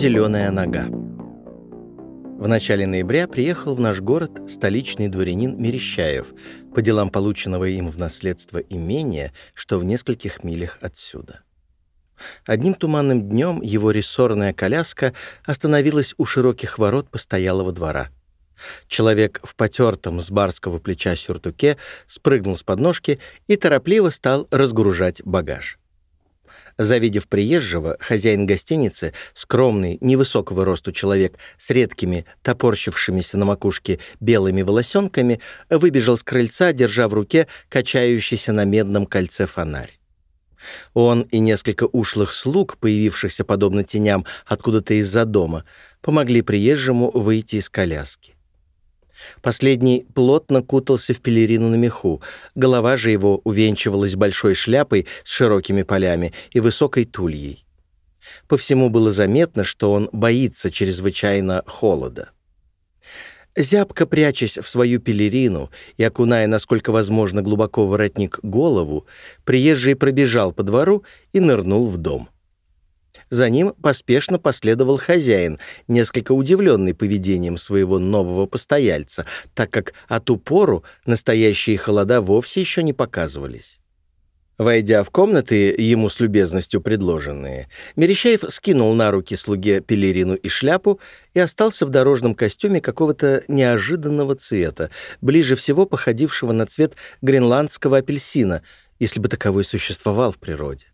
Зеленая нога. В начале ноября приехал в наш город столичный дворянин Мерещаев по делам полученного им в наследство имения, что в нескольких милях отсюда. Одним туманным днем его рессорная коляска остановилась у широких ворот постоялого двора. Человек в потертом с барского плеча сюртуке спрыгнул с подножки и торопливо стал разгружать багаж. Завидев приезжего, хозяин гостиницы, скромный, невысокого росту человек с редкими, топорщившимися на макушке белыми волосенками, выбежал с крыльца, держа в руке качающийся на медном кольце фонарь. Он и несколько ушлых слуг, появившихся подобно теням откуда-то из-за дома, помогли приезжему выйти из коляски. Последний плотно кутался в пелерину на меху, голова же его увенчивалась большой шляпой с широкими полями и высокой тульей. По всему было заметно, что он боится чрезвычайно холода. Зябко прячась в свою пелерину и окуная, насколько возможно, глубоко воротник голову, приезжий пробежал по двору и нырнул в дом. За ним поспешно последовал хозяин, несколько удивленный поведением своего нового постояльца, так как от упору настоящие холода вовсе еще не показывались. Войдя в комнаты, ему с любезностью предложенные, Мерещаев скинул на руки слуге пелерину и шляпу и остался в дорожном костюме какого-то неожиданного цвета, ближе всего походившего на цвет гренландского апельсина, если бы таковой существовал в природе.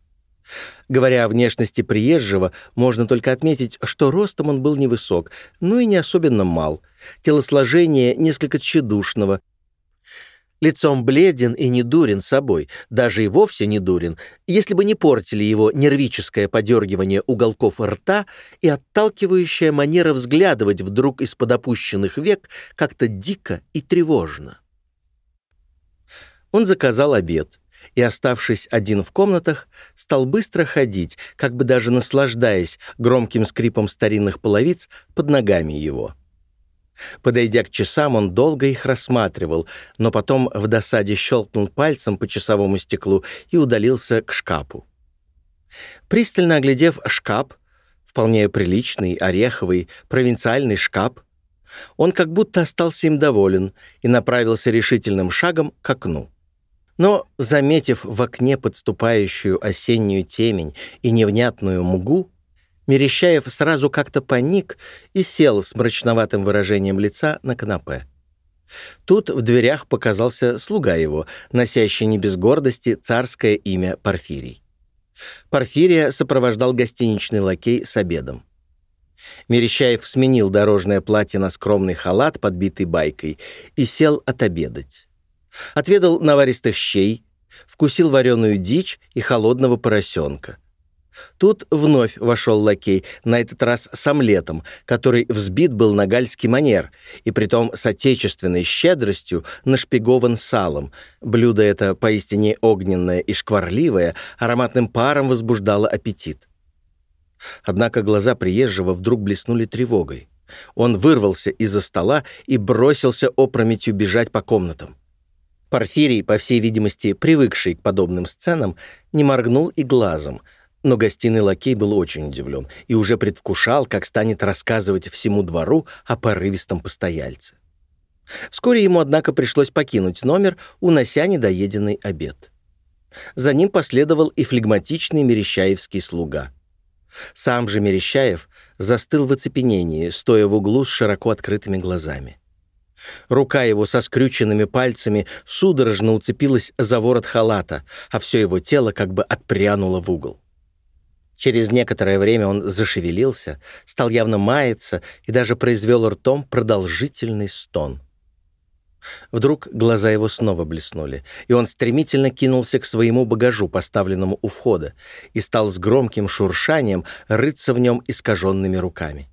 Говоря о внешности приезжего, можно только отметить, что ростом он был невысок, но и не особенно мал. Телосложение несколько тщедушного. Лицом бледен и не дурен собой, даже и вовсе не дурен, если бы не портили его нервическое подергивание уголков рта и отталкивающая манера взглядывать вдруг из-под опущенных век как-то дико и тревожно. Он заказал обед — и, оставшись один в комнатах, стал быстро ходить, как бы даже наслаждаясь громким скрипом старинных половиц под ногами его. Подойдя к часам, он долго их рассматривал, но потом в досаде щелкнул пальцем по часовому стеклу и удалился к шкафу. Пристально оглядев шкаф, вполне приличный, ореховый, провинциальный шкаф, он как будто остался им доволен и направился решительным шагом к окну. Но, заметив в окне подступающую осеннюю темень и невнятную мугу, Мерещаев сразу как-то паник и сел с мрачноватым выражением лица на канапе. Тут в дверях показался слуга его, носящий не без гордости царское имя Порфирий. Порфирия сопровождал гостиничный лакей с обедом. Мерещаев сменил дорожное платье на скромный халат, подбитый байкой, и сел отобедать. Отведал наваристых щей, вкусил вареную дичь и холодного поросенка. Тут вновь вошел лакей, на этот раз с омлетом, который взбит был на гальский манер, и притом с отечественной щедростью нашпигован салом. Блюдо это поистине огненное и шкварливое, ароматным паром возбуждало аппетит. Однако глаза приезжего вдруг блеснули тревогой. Он вырвался из-за стола и бросился опрометью бежать по комнатам. Порфирий, по всей видимости, привыкший к подобным сценам, не моргнул и глазом, но гостиный лакей был очень удивлен и уже предвкушал, как станет рассказывать всему двору о порывистом постояльце. Вскоре ему, однако, пришлось покинуть номер, унося недоеденный обед. За ним последовал и флегматичный мерещаевский слуга. Сам же Мерещаев застыл в оцепенении, стоя в углу с широко открытыми глазами. Рука его со скрюченными пальцами судорожно уцепилась за ворот халата, а все его тело как бы отпрянуло в угол. Через некоторое время он зашевелился, стал явно маяться и даже произвел ртом продолжительный стон. Вдруг глаза его снова блеснули, и он стремительно кинулся к своему багажу, поставленному у входа, и стал с громким шуршанием рыться в нем искаженными руками.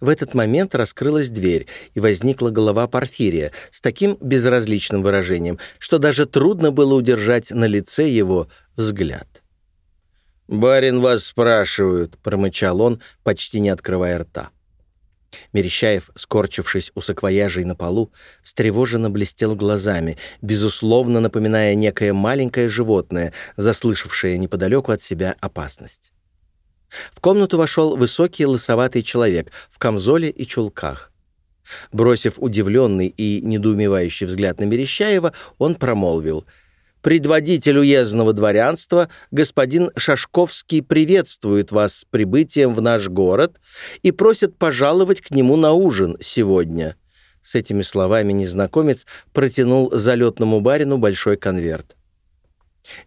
В этот момент раскрылась дверь, и возникла голова Порфирия с таким безразличным выражением, что даже трудно было удержать на лице его взгляд. «Барин вас спрашивают», — промычал он, почти не открывая рта. Мерещаев, скорчившись у саквояжей на полу, встревоженно блестел глазами, безусловно напоминая некое маленькое животное, заслышавшее неподалеку от себя опасность. В комнату вошел высокий лысоватый человек в камзоле и чулках. Бросив удивленный и недоумевающий взгляд на Мерещаева, он промолвил — предводитель уездного дворянства, господин Шашковский приветствует вас с прибытием в наш город и просит пожаловать к нему на ужин сегодня». С этими словами незнакомец протянул залетному барину большой конверт.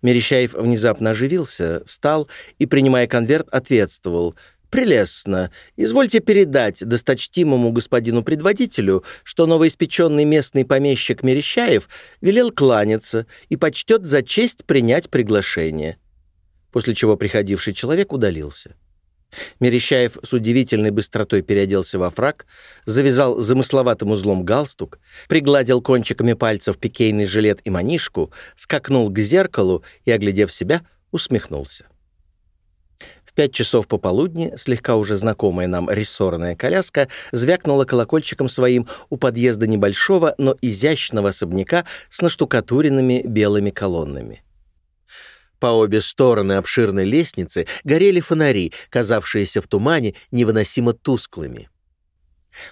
Мерещаев внезапно оживился, встал и, принимая конверт, ответствовал — «Прелестно. Извольте передать досточтимому господину предводителю, что новоиспеченный местный помещик Мерещаев велел кланяться и почтет за честь принять приглашение». После чего приходивший человек удалился. Мерещаев с удивительной быстротой переоделся во фраг, завязал замысловатым узлом галстук, пригладил кончиками пальцев пикейный жилет и манишку, скакнул к зеркалу и, оглядев себя, усмехнулся пять часов пополудни слегка уже знакомая нам рессорная коляска звякнула колокольчиком своим у подъезда небольшого, но изящного особняка с наштукатуренными белыми колоннами. По обе стороны обширной лестницы горели фонари, казавшиеся в тумане невыносимо тусклыми.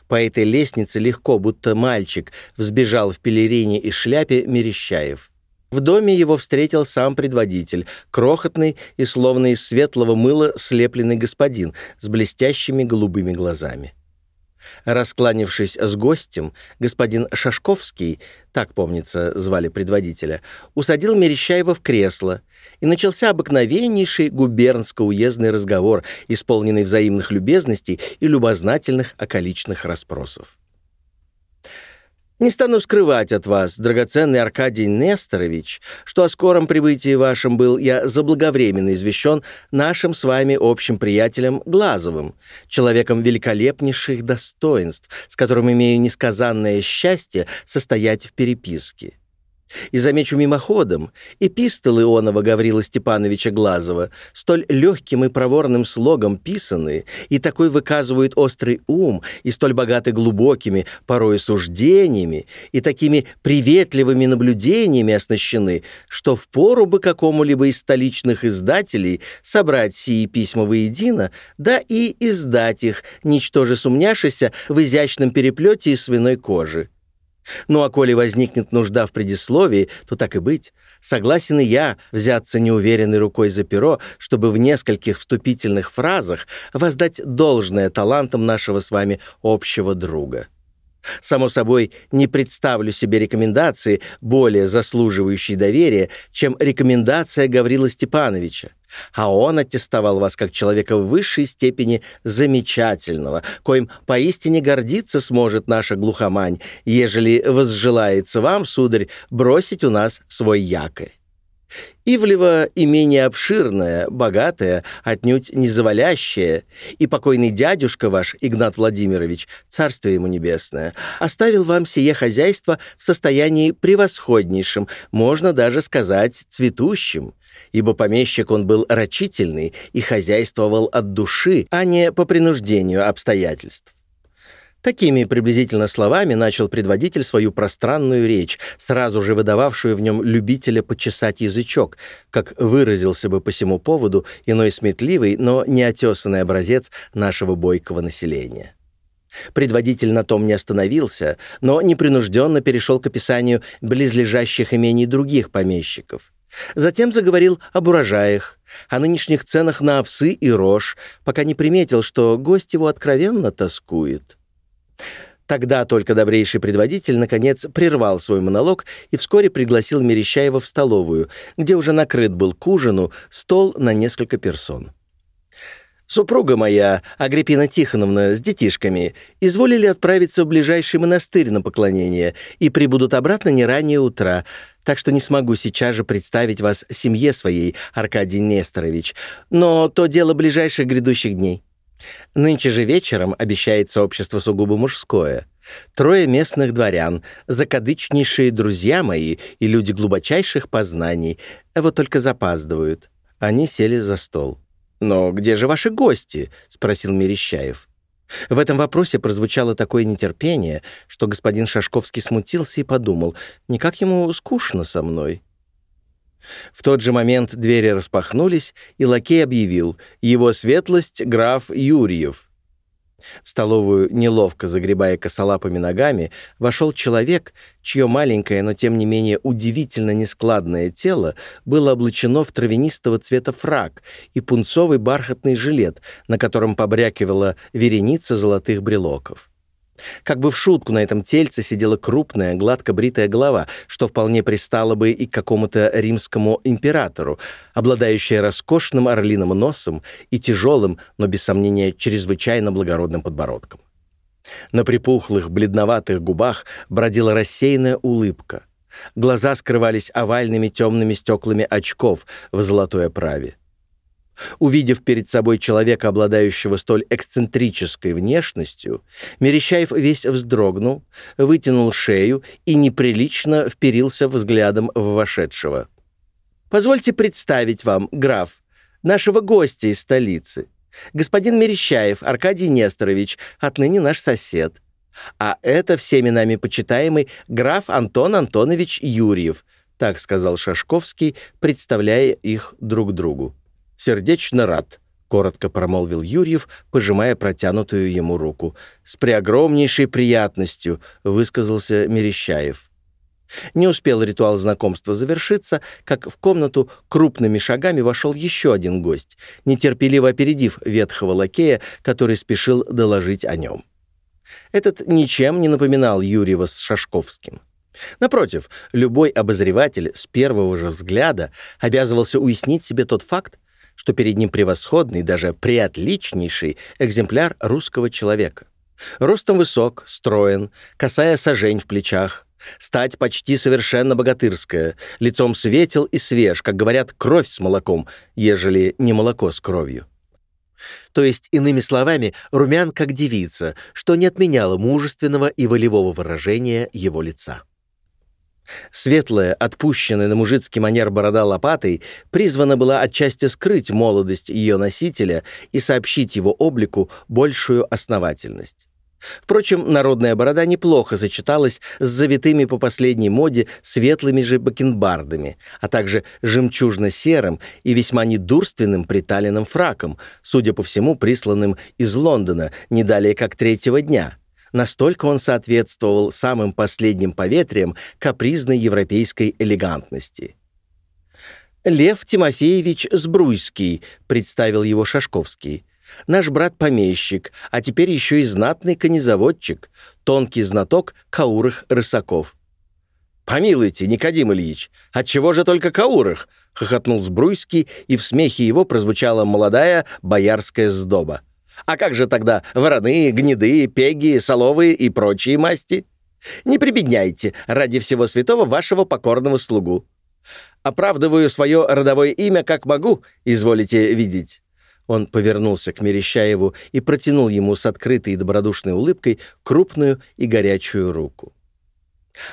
По этой лестнице легко, будто мальчик, взбежал в пелерине и шляпе Мерещаев — в доме его встретил сам предводитель, крохотный и словно из светлого мыла слепленный господин с блестящими голубыми глазами. Раскланившись с гостем, господин Шашковский, так, помнится, звали предводителя, усадил Мерещаева в кресло, и начался обыкновеннейший губернско-уездный разговор, исполненный взаимных любезностей и любознательных околичных расспросов. Не стану скрывать от вас, драгоценный Аркадий Несторович, что о скором прибытии вашем был я заблаговременно извещен нашим с вами общим приятелем Глазовым, человеком великолепнейших достоинств, с которым имею несказанное счастье состоять в переписке. И замечу мимоходом, эпистолы Ионова Гаврила Степановича Глазова столь легким и проворным слогом писаны, и такой выказывают острый ум, и столь богаты глубокими, порой суждениями, и такими приветливыми наблюдениями оснащены, что впору бы какому-либо из столичных издателей собрать сии письма воедино, да и издать их, ничтоже сумняшися в изящном переплете из свиной кожи. Ну а коли возникнет нужда в предисловии, то так и быть. Согласен и я взяться неуверенной рукой за перо, чтобы в нескольких вступительных фразах воздать должное талантам нашего с вами общего друга. Само собой, не представлю себе рекомендации, более заслуживающей доверия, чем рекомендация Гаврила Степановича а он аттестовал вас как человека в высшей степени замечательного, коим поистине гордиться сможет наша глухомань, ежели возжелается вам, сударь, бросить у нас свой якорь. Ивлево имение обширное, богатое, отнюдь не завалящее, и покойный дядюшка ваш, Игнат Владимирович, царствие ему небесное, оставил вам сие хозяйство в состоянии превосходнейшем, можно даже сказать цветущим ибо помещик он был рачительный и хозяйствовал от души, а не по принуждению обстоятельств. Такими приблизительно словами начал предводитель свою пространную речь, сразу же выдававшую в нем любителя почесать язычок, как выразился бы по всему поводу иной сметливый, но неотесанный образец нашего бойкого населения. Предводитель на том не остановился, но непринужденно перешел к описанию близлежащих имений других помещиков — Затем заговорил об урожаях, о нынешних ценах на овсы и рожь, пока не приметил, что гость его откровенно тоскует. Тогда только добрейший предводитель, наконец, прервал свой монолог и вскоре пригласил Мерещаева в столовую, где уже накрыт был к ужину стол на несколько персон. Супруга моя, Агриппина Тихоновна, с детишками, изволили отправиться в ближайший монастырь на поклонение и прибудут обратно не ранее утра, так что не смогу сейчас же представить вас семье своей, Аркадий Несторович, но то дело ближайших грядущих дней. Нынче же вечером обещается общество сугубо мужское. Трое местных дворян, закадычнейшие друзья мои и люди глубочайших познаний, вот только запаздывают. Они сели за стол. «Но где же ваши гости?» — спросил Мерещаев. В этом вопросе прозвучало такое нетерпение, что господин Шашковский смутился и подумал, никак ему скучно со мной. В тот же момент двери распахнулись, и лакей объявил «Его светлость граф Юрьев». В столовую, неловко загребая косолапыми ногами, вошел человек, чье маленькое, но тем не менее удивительно нескладное тело было облачено в травянистого цвета фрак и пунцовый бархатный жилет, на котором побрякивала вереница золотых брелоков. Как бы в шутку на этом тельце сидела крупная, гладко бритая голова, что вполне пристало бы и к какому-то римскому императору, обладающая роскошным орлиным носом и тяжелым, но, без сомнения, чрезвычайно благородным подбородком. На припухлых, бледноватых губах бродила рассеянная улыбка. Глаза скрывались овальными темными стеклами очков в золотой оправе. Увидев перед собой человека, обладающего столь эксцентрической внешностью, Мерещаев весь вздрогнул, вытянул шею и неприлично вперился взглядом в вошедшего. «Позвольте представить вам, граф, нашего гостя из столицы. Господин Мерещаев Аркадий Несторович, отныне наш сосед. А это всеми нами почитаемый граф Антон Антонович Юрьев», так сказал Шашковский, представляя их друг другу. «Сердечно рад», — коротко промолвил Юрьев, пожимая протянутую ему руку. «С преогромнейшей приятностью», — высказался Мерещаев. Не успел ритуал знакомства завершиться, как в комнату крупными шагами вошел еще один гость, нетерпеливо опередив ветхого лакея, который спешил доложить о нем. Этот ничем не напоминал Юрьева с Шашковским. Напротив, любой обозреватель с первого же взгляда обязывался уяснить себе тот факт, что перед ним превосходный, даже приотличнейший экземпляр русского человека. Ростом высок, строен, касая сажень в плечах, стать почти совершенно богатырская, лицом светел и свеж, как говорят, кровь с молоком, ежели не молоко с кровью. То есть, иными словами, румян как девица, что не отменяло мужественного и волевого выражения его лица. Светлая, отпущенная на мужицкий манер борода лопатой, призвана была отчасти скрыть молодость ее носителя и сообщить его облику большую основательность. Впрочем, народная борода неплохо сочеталась с завитыми по последней моде светлыми же бакенбардами, а также жемчужно-серым и весьма недурственным приталенным фраком, судя по всему, присланным из Лондона не далее как третьего дня — Настолько он соответствовал самым последним поветриям капризной европейской элегантности. «Лев Тимофеевич Сбруйский», — представил его Шашковский. «Наш брат-помещик, а теперь еще и знатный конезаводчик, тонкий знаток каурых рысаков». «Помилуйте, Никодим Ильич, отчего же только каурых?» — хохотнул Сбруйский, и в смехе его прозвучала молодая боярская сдоба. А как же тогда вороны, гнеды, пеги, соловые и прочие масти? Не прибедняйте ради всего святого вашего покорного слугу. Оправдываю свое родовое имя как могу, изволите видеть». Он повернулся к Мерещаеву и протянул ему с открытой и добродушной улыбкой крупную и горячую руку.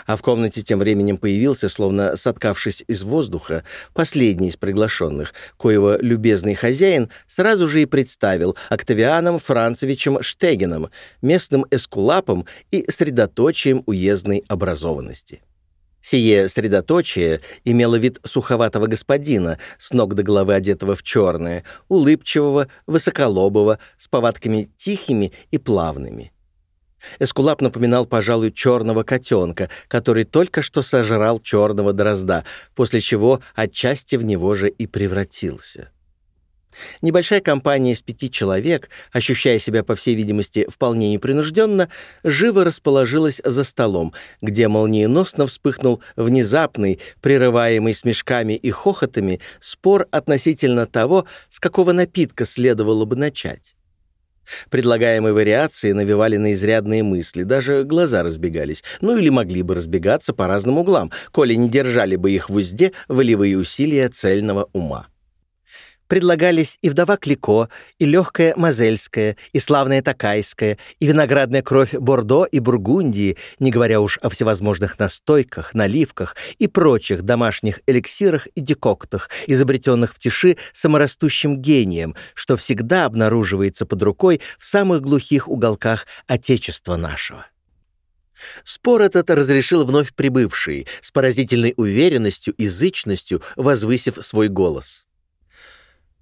А в комнате тем временем появился, словно соткавшись из воздуха, последний из приглашенных, коего любезный хозяин сразу же и представил Октавианом Францевичем Штегеном, местным эскулапом и средоточием уездной образованности. Сие средоточие имело вид суховатого господина, с ног до головы одетого в черное, улыбчивого, высоколобого, с повадками тихими и плавными. Эскулап напоминал, пожалуй, черного котенка, который только что сожрал черного дрозда, после чего отчасти в него же и превратился. Небольшая компания из пяти человек, ощущая себя, по всей видимости, вполне непринужденно, живо расположилась за столом, где молниеносно вспыхнул внезапный, прерываемый смешками и хохотами, спор относительно того, с какого напитка следовало бы начать. Предлагаемые вариации навевали на изрядные мысли, даже глаза разбегались, ну или могли бы разбегаться по разным углам, коли не держали бы их в узде волевые усилия цельного ума предлагались и вдова Клико, и легкая Мазельская, и славная Такайская, и виноградная кровь Бордо и Бургундии, не говоря уж о всевозможных настойках, наливках и прочих домашних эликсирах и декоктах, изобретенных в тиши саморастущим гением, что всегда обнаруживается под рукой в самых глухих уголках Отечества нашего. Спор этот разрешил вновь прибывший, с поразительной уверенностью и зычностью возвысив свой голос.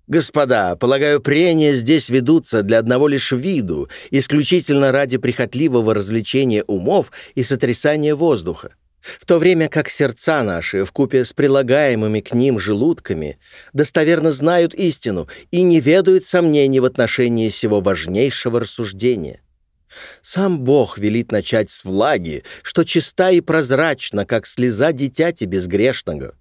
«Господа, полагаю, прения здесь ведутся для одного лишь виду, исключительно ради прихотливого развлечения умов и сотрясания воздуха, в то время как сердца наши, вкупе с прилагаемыми к ним желудками, достоверно знают истину и не ведают сомнений в отношении сего важнейшего рассуждения». Сам Бог велит начать с влаги, что чиста и прозрачна, как слеза дитяти безгрешного.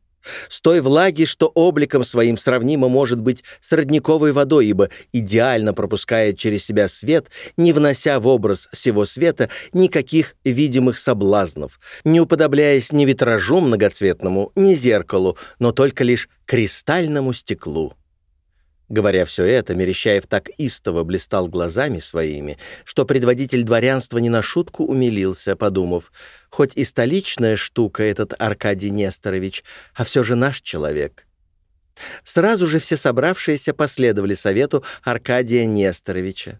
С той влаги, что обликом своим сравнимо может быть с родниковой водой, ибо идеально пропускает через себя свет, не внося в образ всего света никаких видимых соблазнов, не уподобляясь ни витражу многоцветному, ни зеркалу, но только лишь кристальному стеклу. Говоря все это, Мерещаев так истово блистал глазами своими, что предводитель дворянства не на шутку умилился, подумав, хоть и столичная штука этот Аркадий Несторович, а все же наш человек. Сразу же все собравшиеся последовали совету Аркадия Несторовича.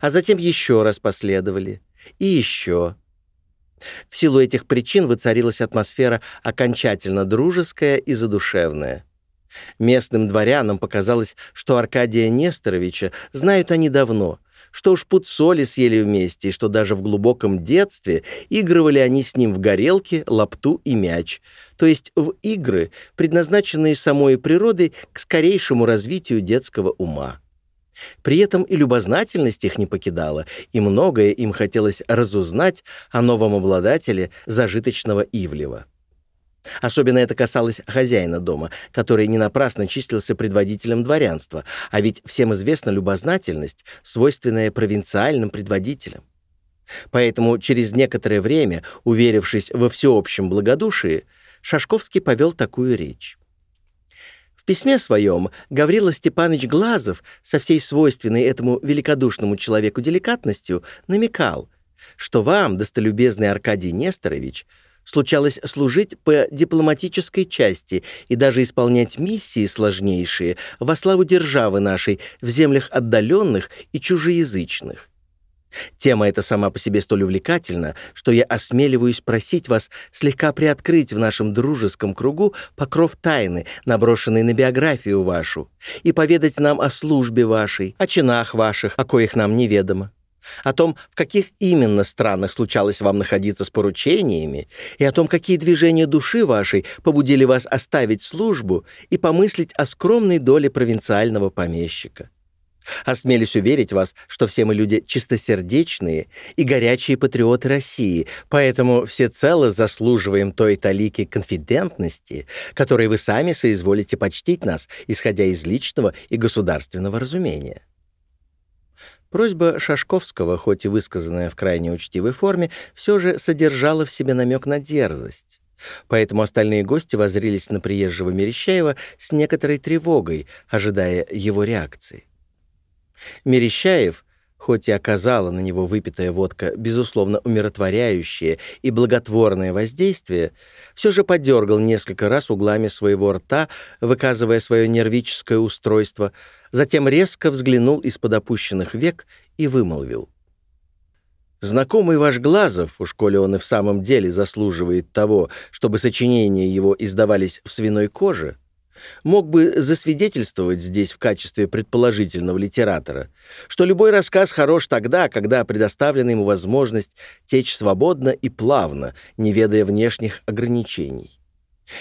А затем еще раз последовали. И еще. В силу этих причин воцарилась атмосфера окончательно дружеская и задушевная. Местным дворянам показалось, что Аркадия Несторовича знают они давно, что уж пуд соли съели вместе, и что даже в глубоком детстве игрывали они с ним в горелки, лапту и мяч, то есть в игры, предназначенные самой природой к скорейшему развитию детского ума. При этом и любознательность их не покидала, и многое им хотелось разузнать о новом обладателе зажиточного Ивлева. Особенно это касалось хозяина дома, который не напрасно числился предводителем дворянства, а ведь всем известна любознательность, свойственная провинциальным предводителям. Поэтому через некоторое время, уверившись во всеобщем благодушии, Шашковский повел такую речь. В письме своем Гаврила Степанович Глазов со всей свойственной этому великодушному человеку деликатностью намекал, что вам, достолюбезный Аркадий Несторович, случалось служить по дипломатической части и даже исполнять миссии сложнейшие во славу державы нашей в землях отдаленных и чужеязычных. Тема эта сама по себе столь увлекательна, что я осмеливаюсь просить вас слегка приоткрыть в нашем дружеском кругу покров тайны, наброшенный на биографию вашу, и поведать нам о службе вашей, о чинах ваших, о коих нам неведомо о том, в каких именно странах случалось вам находиться с поручениями, и о том, какие движения души вашей побудили вас оставить службу и помыслить о скромной доле провинциального помещика. Осмелюсь уверить вас, что все мы люди чистосердечные и горячие патриоты России, поэтому всецело заслуживаем той талики конфидентности, которой вы сами соизволите почтить нас, исходя из личного и государственного разумения. Просьба Шашковского, хоть и высказанная в крайне учтивой форме, все же содержала в себе намек на дерзость. Поэтому остальные гости воззрились на приезжего Мерещаева с некоторой тревогой, ожидая его реакции. Мерещаев, хоть и оказала на него выпитая водка, безусловно, умиротворяющее и благотворное воздействие, все же подергал несколько раз углами своего рта, выказывая свое нервическое устройство — затем резко взглянул из-под опущенных век и вымолвил. «Знакомый ваш Глазов, уж коли он и в самом деле заслуживает того, чтобы сочинения его издавались в свиной коже, мог бы засвидетельствовать здесь в качестве предположительного литератора, что любой рассказ хорош тогда, когда предоставлена ему возможность течь свободно и плавно, не ведая внешних ограничений.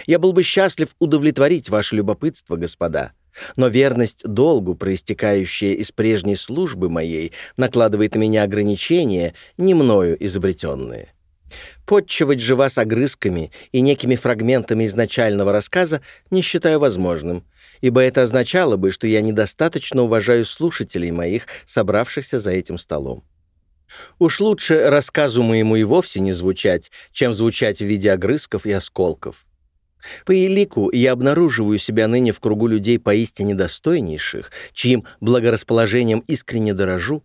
Я был бы счастлив удовлетворить ваше любопытство, господа, но верность долгу, проистекающая из прежней службы моей, накладывает на меня ограничения, не мною изобретенные. Подчивать же вас огрызками и некими фрагментами изначального рассказа не считаю возможным, ибо это означало бы, что я недостаточно уважаю слушателей моих, собравшихся за этим столом. Уж лучше рассказу моему и вовсе не звучать, чем звучать в виде огрызков и осколков. По елику я обнаруживаю себя ныне в кругу людей поистине достойнейших, чьим благорасположением искренне дорожу,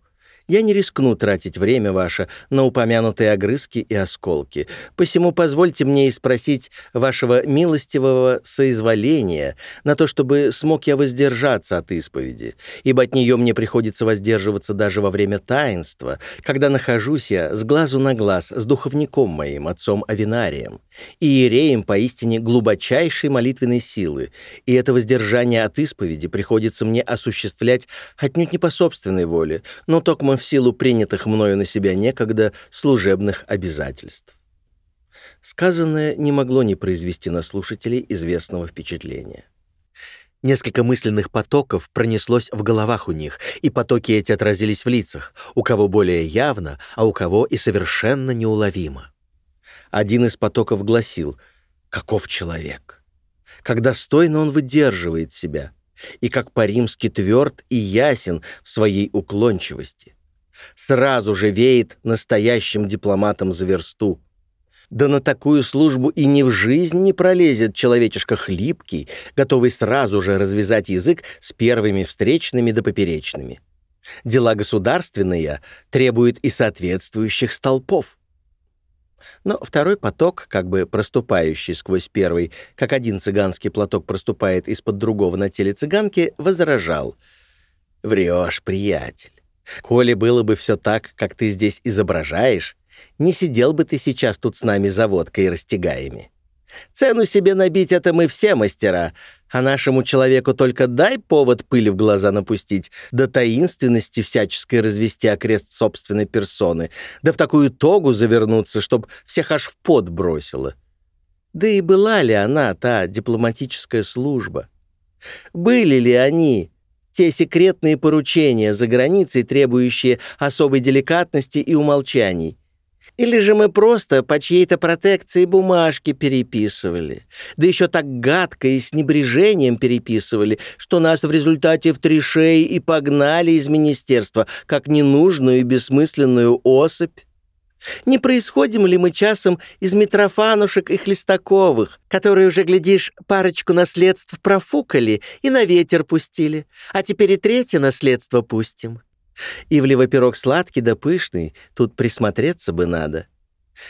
Я не рискну тратить время ваше на упомянутые огрызки и осколки. Посему позвольте мне и спросить вашего милостивого соизволения на то, чтобы смог я воздержаться от исповеди, ибо от нее мне приходится воздерживаться даже во время таинства, когда нахожусь я с глазу на глаз с духовником моим, отцом Авинарием, и иереем поистине глубочайшей молитвенной силы, и это воздержание от исповеди приходится мне осуществлять отнюдь не по собственной воле, но только в силу принятых мною на себя некогда служебных обязательств. Сказанное не могло не произвести на слушателей известного впечатления. Несколько мысленных потоков пронеслось в головах у них, и потоки эти отразились в лицах, у кого более явно, а у кого и совершенно неуловимо. Один из потоков гласил «Каков человек? Как достойно он выдерживает себя, и как по-римски тверд и ясен в своей уклончивости. Сразу же веет настоящим дипломатом за версту, да на такую службу и ни в жизнь не пролезет человечишка хлипкий, готовый сразу же развязать язык с первыми встречными да поперечными. Дела государственные требуют и соответствующих столпов. Но второй поток, как бы проступающий сквозь первый, как один цыганский платок проступает из-под другого на теле цыганки, возражал. «Врешь, приятель. Коли было бы все так, как ты здесь изображаешь, не сидел бы ты сейчас тут с нами за водкой и растягаями. Цену себе набить — это мы все мастера, а нашему человеку только дай повод пыли в глаза напустить, до таинственности всяческой развести окрест собственной персоны, да в такую тогу завернуться, чтоб всех аж в пот бросило. Да и была ли она, та дипломатическая служба? Были ли они, те секретные поручения за границей, требующие особой деликатности и умолчаний? Или же мы просто по чьей-то протекции бумажки переписывали. Да еще так гадко и с небрежением переписывали, что нас в результате в три шеи и погнали из министерства, как ненужную и бессмысленную особь. Не происходим ли мы часом из Митрофанушек и Хлестаковых, которые уже, глядишь, парочку наследств профукали и на ветер пустили, а теперь и третье наследство пустим? Ивлево пирог сладкий да пышный, тут присмотреться бы надо.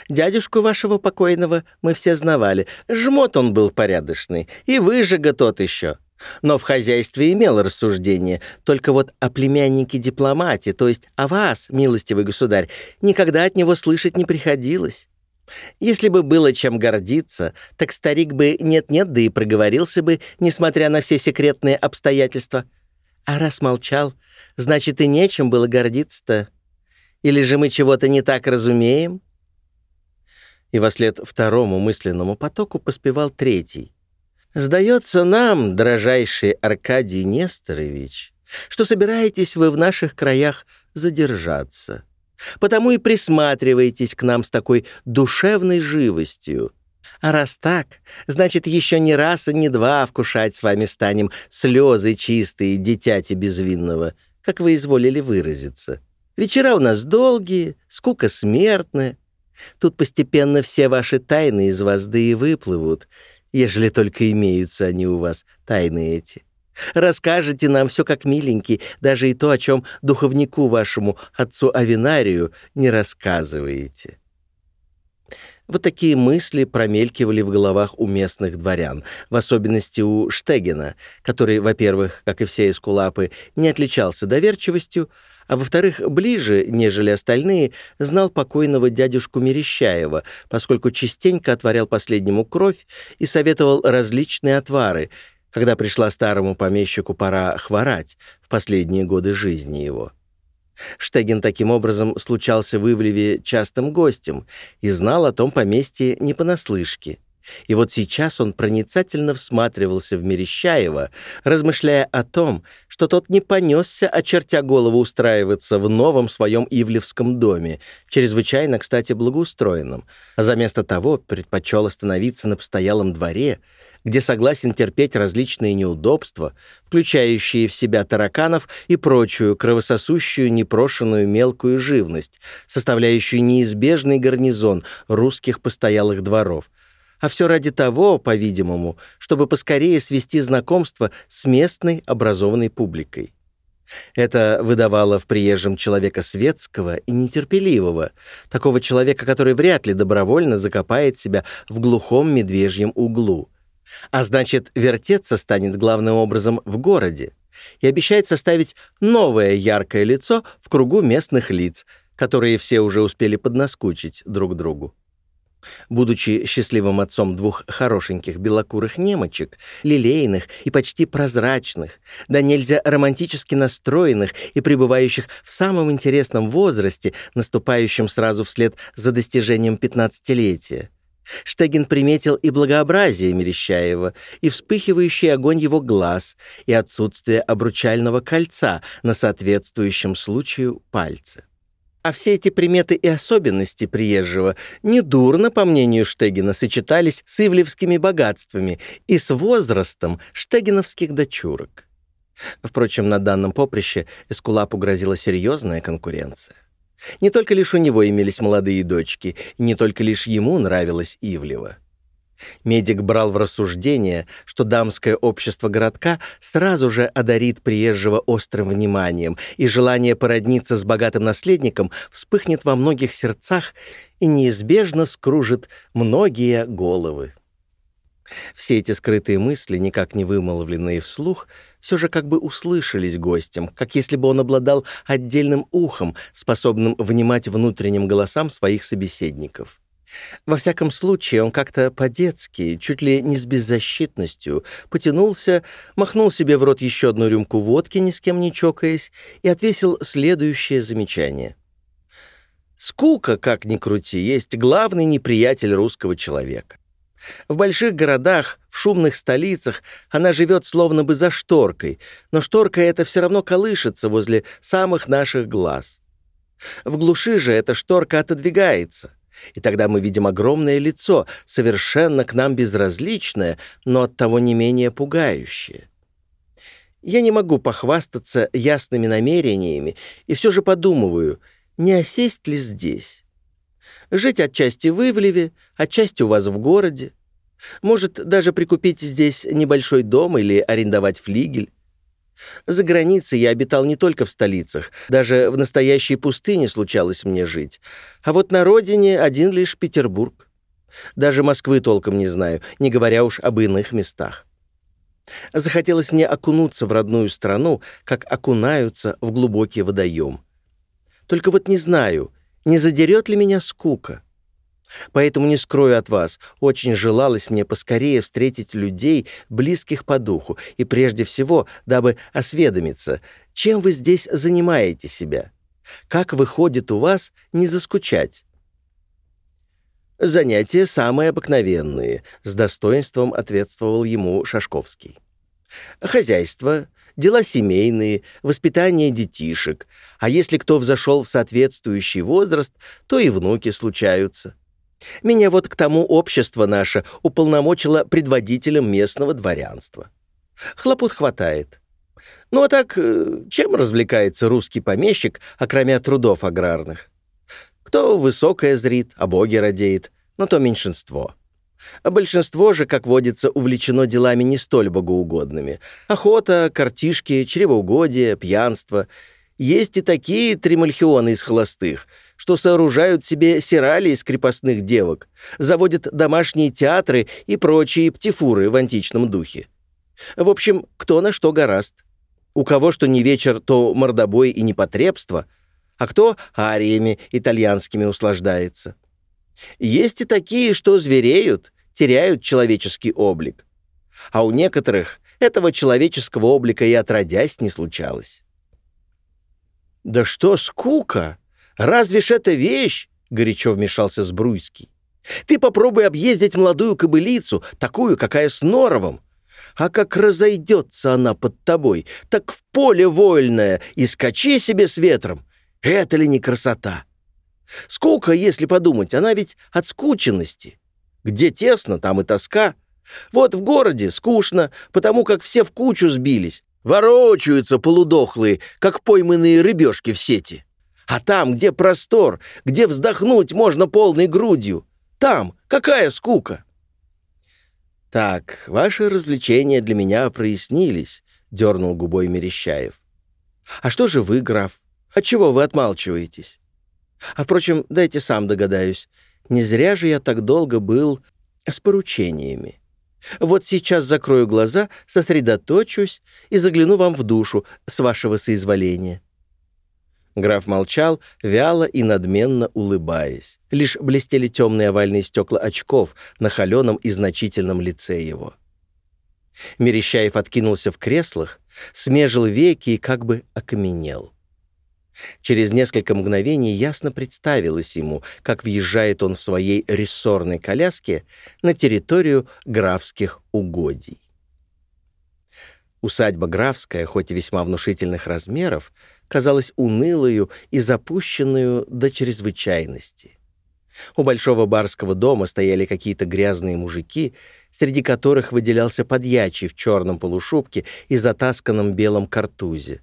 Дядюшку вашего покойного мы все знавали. Жмот он был порядочный, и выжига тот еще. Но в хозяйстве имел рассуждение. Только вот о племяннике-дипломате, то есть о вас, милостивый государь, никогда от него слышать не приходилось. Если бы было чем гордиться, так старик бы нет-нет, да и проговорился бы, несмотря на все секретные обстоятельства. А раз молчал, значит, и нечем было гордиться-то. Или же мы чего-то не так разумеем?» И во след второму мысленному потоку поспевал третий. «Сдается нам, дрожайший Аркадий Несторович, что собираетесь вы в наших краях задержаться. Потому и присматриваетесь к нам с такой душевной живостью. А раз так, значит, еще не раз и не два вкушать с вами станем слезы чистые дитяти безвинного, как вы изволили выразиться. Вечера у нас долгие, скука смертная. Тут постепенно все ваши тайны из вас да и выплывут, ежели только имеются они у вас, тайны эти. Расскажете нам все как миленький, даже и то, о чем духовнику вашему, отцу Авинарию, не рассказываете. Вот такие мысли промелькивали в головах у местных дворян, в особенности у Штегена, который, во-первых, как и все эскулапы, не отличался доверчивостью, а во-вторых, ближе, нежели остальные, знал покойного дядюшку Мерещаева, поскольку частенько отворял последнему кровь и советовал различные отвары, когда пришла старому помещику пора хворать в последние годы жизни его. Штеген таким образом случался в Ивлеве частым гостем и знал о том поместье не понаслышке. И вот сейчас он проницательно всматривался в Мерещаева, размышляя о том, что тот не понесся, очертя голову устраиваться в новом своем Ивлевском доме, чрезвычайно, кстати, благоустроенном, а заместо того предпочел остановиться на постоялом дворе, где согласен терпеть различные неудобства, включающие в себя тараканов и прочую кровососущую непрошенную мелкую живность, составляющую неизбежный гарнизон русских постоялых дворов — а все ради того, по-видимому, чтобы поскорее свести знакомство с местной образованной публикой. Это выдавало в приезжем человека светского и нетерпеливого, такого человека, который вряд ли добровольно закопает себя в глухом медвежьем углу. А значит, вертеться станет главным образом в городе и обещает составить новое яркое лицо в кругу местных лиц, которые все уже успели поднаскучить друг другу. Будучи счастливым отцом двух хорошеньких белокурых немочек, лилейных и почти прозрачных, да нельзя романтически настроенных и пребывающих в самом интересном возрасте, наступающем сразу вслед за достижением пятнадцатилетия, Штегин приметил и благообразие Мерещаева, и вспыхивающий огонь его глаз, и отсутствие обручального кольца на соответствующем случаю пальце. А все эти приметы и особенности приезжего недурно, по мнению Штегина, сочетались с ивлевскими богатствами и с возрастом штегиновских дочурок. Впрочем, на данном поприще Эскулапу грозила серьезная конкуренция. Не только лишь у него имелись молодые дочки, не только лишь ему нравилась Ивлева. Медик брал в рассуждение, что дамское общество городка сразу же одарит приезжего острым вниманием, и желание породниться с богатым наследником вспыхнет во многих сердцах и неизбежно скружит многие головы. Все эти скрытые мысли, никак не вымолвленные вслух, все же как бы услышались гостем, как если бы он обладал отдельным ухом, способным внимать внутренним голосам своих собеседников. Во всяком случае, он как-то по-детски, чуть ли не с беззащитностью, потянулся, махнул себе в рот еще одну рюмку водки, ни с кем не чокаясь, и отвесил следующее замечание. Скука, как ни крути, есть главный неприятель русского человека. В больших городах, в шумных столицах она живет словно бы за шторкой, но шторка эта все равно колышется возле самых наших глаз. В глуши же эта шторка отодвигается — и тогда мы видим огромное лицо, совершенно к нам безразличное, но оттого не менее пугающее. Я не могу похвастаться ясными намерениями и все же подумываю, не осесть ли здесь. Жить отчасти в Ивлеве, отчасти у вас в городе. Может, даже прикупить здесь небольшой дом или арендовать флигель. За границей я обитал не только в столицах, даже в настоящей пустыне случалось мне жить. А вот на родине один лишь Петербург. Даже Москвы толком не знаю, не говоря уж об иных местах. Захотелось мне окунуться в родную страну, как окунаются в глубокий водоем. Только вот не знаю, не задерет ли меня скука. Поэтому не скрою от вас, очень желалось мне поскорее встретить людей, близких по духу, и прежде всего, дабы осведомиться, чем вы здесь занимаете себя? Как выходит у вас не заскучать? Занятия самые обыкновенные, с достоинством ответствовал ему Шашковский. Хозяйство, дела семейные, воспитание детишек, а если кто взошел в соответствующий возраст, то и внуки случаются. Меня вот к тому общество наше уполномочило предводителем местного дворянства. Хлопот хватает. Ну а так, э, чем развлекается русский помещик, окромя трудов аграрных? Кто высокое зрит, а боги радеет, но то меньшинство. А большинство же, как водится, увлечено делами не столь богоугодными. Охота, картишки, чревоугодие, пьянство. Есть и такие тримальхионы из холостых — что сооружают себе сирали из крепостных девок, заводят домашние театры и прочие птифуры в античном духе. В общем, кто на что гораст. У кого что не вечер, то мордобой и непотребство, а кто ариями итальянскими услаждается. Есть и такие, что звереют, теряют человеческий облик. А у некоторых этого человеческого облика и отродясь не случалось. «Да что скука!» Разве ж это вещь?» — горячо вмешался Сбруйский. «Ты попробуй объездить молодую кобылицу, такую, какая с норовом. А как разойдется она под тобой, так в поле вольное, и скачи себе с ветром. Это ли не красота? Скука, если подумать, она ведь от скученности. Где тесно, там и тоска. Вот в городе скучно, потому как все в кучу сбились, ворочаются полудохлые, как пойманные рыбешки в сети. А там, где простор, где вздохнуть можно полной грудью, там какая скука!» «Так, ваши развлечения для меня прояснились», — дернул губой Мерещаев. А что же вы, граф? Отчего вы отмалчиваетесь? А, впрочем, дайте сам догадаюсь. Не зря же я так долго был с поручениями. Вот сейчас закрою глаза, сосредоточусь и загляну вам в душу с вашего соизволения». Граф молчал, вяло и надменно улыбаясь. Лишь блестели темные овальные стекла очков на холеном и значительном лице его. Мерещаев откинулся в креслах, смежил веки и как бы окаменел. Через несколько мгновений ясно представилось ему, как въезжает он в своей рессорной коляске на территорию графских угодий. Усадьба графская, хоть и весьма внушительных размеров, казалась унылою и запущенную до чрезвычайности. У большого барского дома стояли какие-то грязные мужики, среди которых выделялся подьячий в черном полушубке и затасканном белом картузе.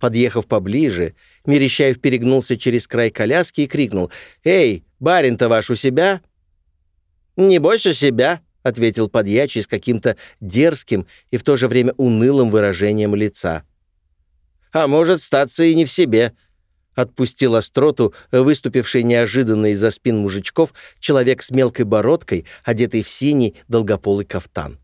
Подъехав поближе, Мерещаев перегнулся через край коляски и крикнул «Эй, барин-то ваш у себя?» «Небось, у себя», — ответил подьячий с каким-то дерзким и в то же время унылым выражением лица. «А может, статься и не в себе», — отпустил остроту, выступивший неожиданно из-за спин мужичков, человек с мелкой бородкой, одетый в синий долгополый кафтан.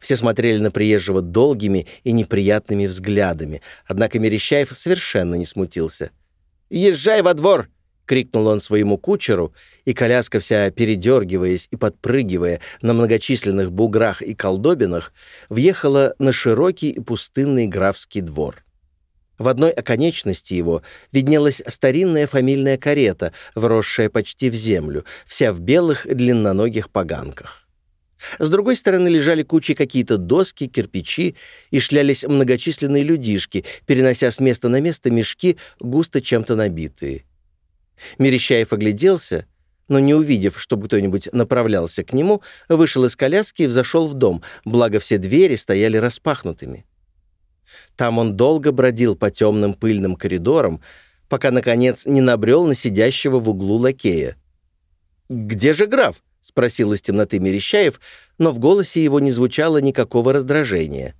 Все смотрели на приезжего долгими и неприятными взглядами, однако Мерещаев совершенно не смутился. «Езжай во двор!» — крикнул он своему кучеру, и коляска вся, передергиваясь и подпрыгивая на многочисленных буграх и колдобинах, въехала на широкий и пустынный графский двор. В одной оконечности его виднелась старинная фамильная карета, вросшая почти в землю, вся в белых длинноногих поганках. С другой стороны лежали кучи какие-то доски, кирпичи и шлялись многочисленные людишки, перенося с места на место мешки, густо чем-то набитые. Мерещаев огляделся, но, не увидев, чтобы кто-нибудь направлялся к нему, вышел из коляски и взошел в дом, благо все двери стояли распахнутыми. Там он долго бродил по темным пыльным коридорам, пока, наконец, не набрел на сидящего в углу лакея. «Где же граф?» — спросил из темноты Мерещаев, но в голосе его не звучало никакого раздражения.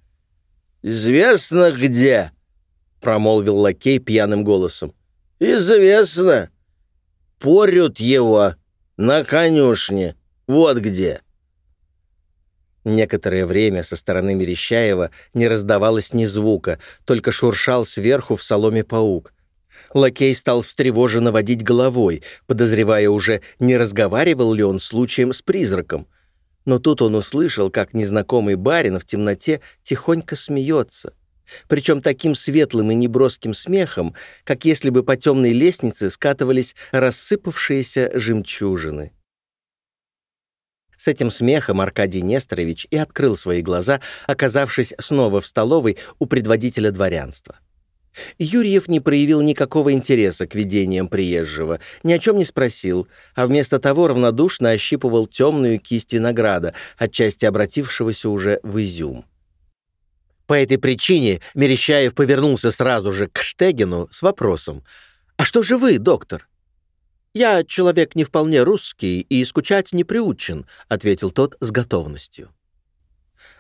«Известно где», — промолвил лакей пьяным голосом. «Известно. Порют его на конюшне. Вот где». Некоторое время со стороны Мерещаева не раздавалось ни звука, только шуршал сверху в соломе паук. Лакей стал встревоженно водить головой, подозревая уже, не разговаривал ли он случаем с призраком. Но тут он услышал, как незнакомый барин в темноте тихонько смеется. Причем таким светлым и неброским смехом, как если бы по темной лестнице скатывались рассыпавшиеся жемчужины. С этим смехом Аркадий Несторович и открыл свои глаза, оказавшись снова в столовой у предводителя дворянства. Юрьев не проявил никакого интереса к видениям приезжего, ни о чем не спросил, а вместо того равнодушно ощипывал темную кисть винограда, отчасти обратившегося уже в изюм. По этой причине Мерещаев повернулся сразу же к Штегину с вопросом «А что же вы, доктор?» «Я человек не вполне русский и скучать не приучен», — ответил тот с готовностью.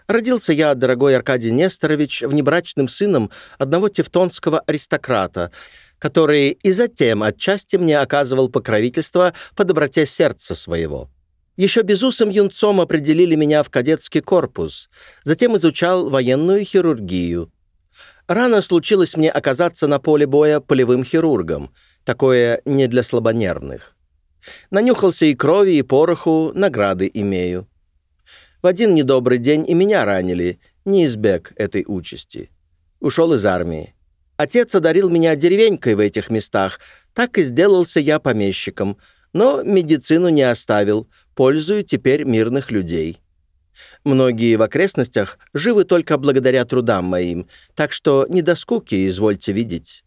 Родился я, дорогой Аркадий Несторович, внебрачным сыном одного тевтонского аристократа, который и затем отчасти мне оказывал покровительство по доброте сердца своего. Еще безусым юнцом определили меня в кадетский корпус, затем изучал военную хирургию. Рано случилось мне оказаться на поле боя полевым хирургом, такое не для слабонервных. Нанюхался и крови, и пороху, награды имею. В один недобрый день и меня ранили, не избег этой участи. Ушел из армии. Отец одарил меня деревенькой в этих местах, так и сделался я помещиком, но медицину не оставил, пользую теперь мирных людей. Многие в окрестностях живы только благодаря трудам моим, так что не до скуки, извольте видеть.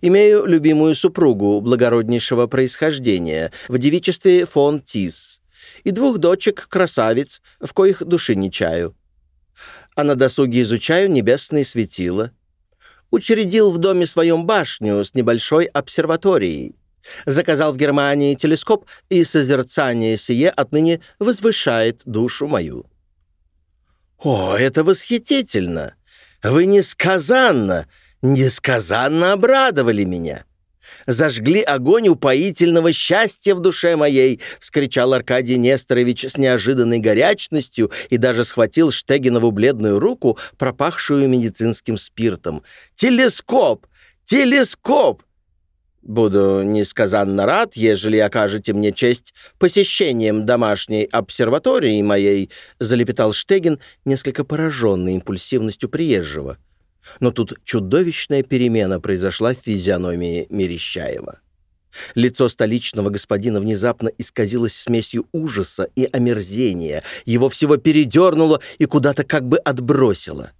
Имею любимую супругу благороднейшего происхождения в девичестве фон Тис и двух дочек-красавиц, в коих души не чаю. А на досуге изучаю небесные светила. Учредил в доме своем башню с небольшой обсерваторией. Заказал в Германии телескоп, и созерцание сие отныне возвышает душу мою. «О, это восхитительно! Вы несказанно, несказанно обрадовали меня. Зажгли огонь упоительного счастья в душе моей!» — вскричал Аркадий Несторович с неожиданной горячностью и даже схватил Штегинову бледную руку, пропахшую медицинским спиртом. «Телескоп! Телескоп!» «Буду несказанно рад, ежели окажете мне честь посещением домашней обсерватории моей», залепетал Штегин, несколько пораженный импульсивностью приезжего. Но тут чудовищная перемена произошла в физиономии Мерещаева. Лицо столичного господина внезапно исказилось смесью ужаса и омерзения, его всего передернуло и куда-то как бы отбросило.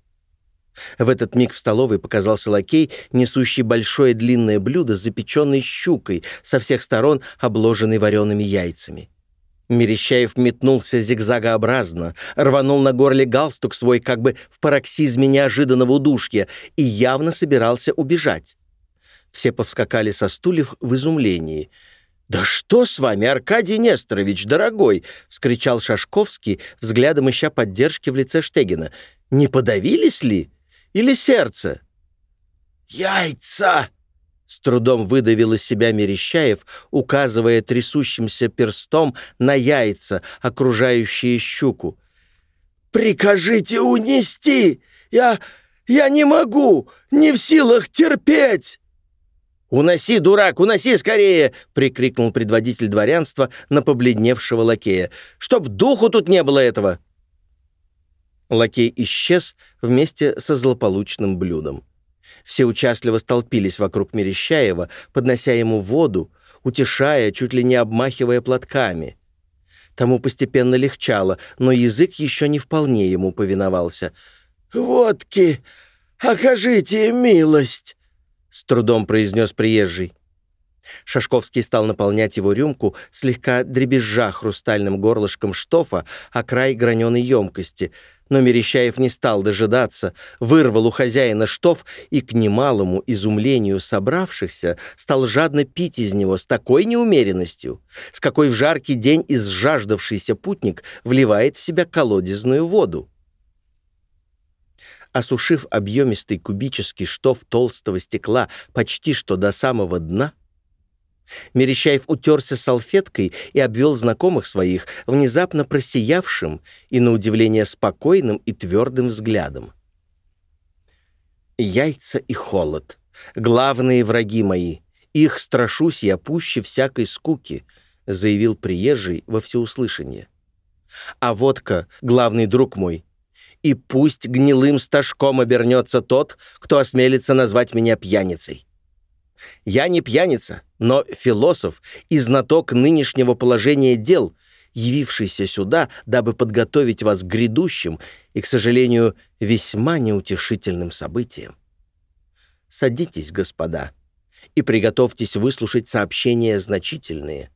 В этот миг в столовой показался лакей, несущий большое длинное блюдо с запеченной щукой, со всех сторон обложенной вареными яйцами. Мерещаев метнулся зигзагообразно, рванул на горле галстук свой как бы в пароксизме неожиданного удушья и явно собирался убежать. Все повскакали со стульев в изумлении. «Да что с вами, Аркадий Несторович, дорогой!» — вскричал Шашковский, взглядом ища поддержки в лице Штегина. «Не подавились ли?» Или сердце?» «Яйца!» — с трудом выдавил из себя Мерещаев, указывая трясущимся перстом на яйца, окружающие щуку. «Прикажите унести! Я... я не могу! Не в силах терпеть!» «Уноси, дурак, уноси скорее!» — прикрикнул предводитель дворянства на побледневшего лакея. «Чтоб духу тут не было этого!» Лакей исчез вместе со злополучным блюдом. Все участливо столпились вокруг Мерещаева, поднося ему воду, утешая, чуть ли не обмахивая платками. Тому постепенно легчало, но язык еще не вполне ему повиновался. «Водки! Окажите милость!» — с трудом произнес приезжий. Шашковский стал наполнять его рюмку, слегка дребезжа хрустальным горлышком штофа о край граненой емкости — но Мерещаев не стал дожидаться, вырвал у хозяина штоф и, к немалому изумлению собравшихся, стал жадно пить из него с такой неумеренностью, с какой в жаркий день изжаждавшийся путник вливает в себя колодезную воду. Осушив объемистый кубический штоф толстого стекла почти что до самого дна, Мерещаев утерся салфеткой и обвел знакомых своих внезапно просиявшим и, на удивление, спокойным и твердым взглядом. «Яйца и холод — главные враги мои. Их страшусь я пуще всякой скуки», — заявил приезжий во всеуслышание. «А водка — главный друг мой. И пусть гнилым стажком обернется тот, кто осмелится назвать меня пьяницей. Я не пьяница, но философ и знаток нынешнего положения дел, явившийся сюда, дабы подготовить вас к грядущим и, к сожалению, весьма неутешительным событиям. Садитесь, господа, и приготовьтесь выслушать сообщения значительные.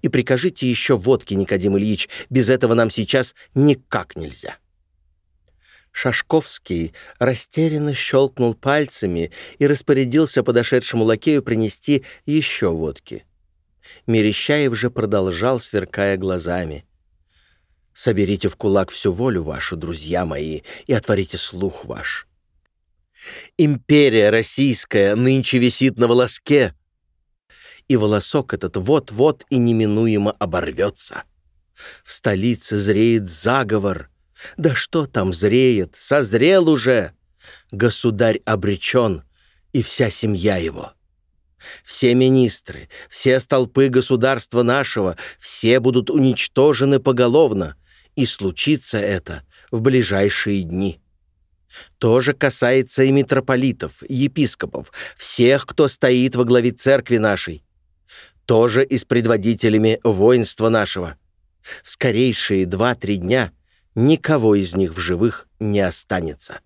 И прикажите еще водки, Никодим Ильич, без этого нам сейчас никак нельзя. Шашковский растерянно щелкнул пальцами и распорядился подошедшему лакею принести еще водки. Мерещаев же продолжал, сверкая глазами. «Соберите в кулак всю волю вашу, друзья мои, и отворите слух ваш. Империя российская нынче висит на волоске, и волосок этот вот-вот и неминуемо оборвется. В столице зреет заговор — да что там зреет, созрел уже. Государь обречен, и вся семья его. Все министры, все столпы государства нашего, все будут уничтожены поголовно, и случится это в ближайшие дни. То же касается и митрополитов, епископов, всех, кто стоит во главе церкви нашей. Тоже и с предводителями воинства нашего. В скорейшие два-три дня — никого из них в живых не останется.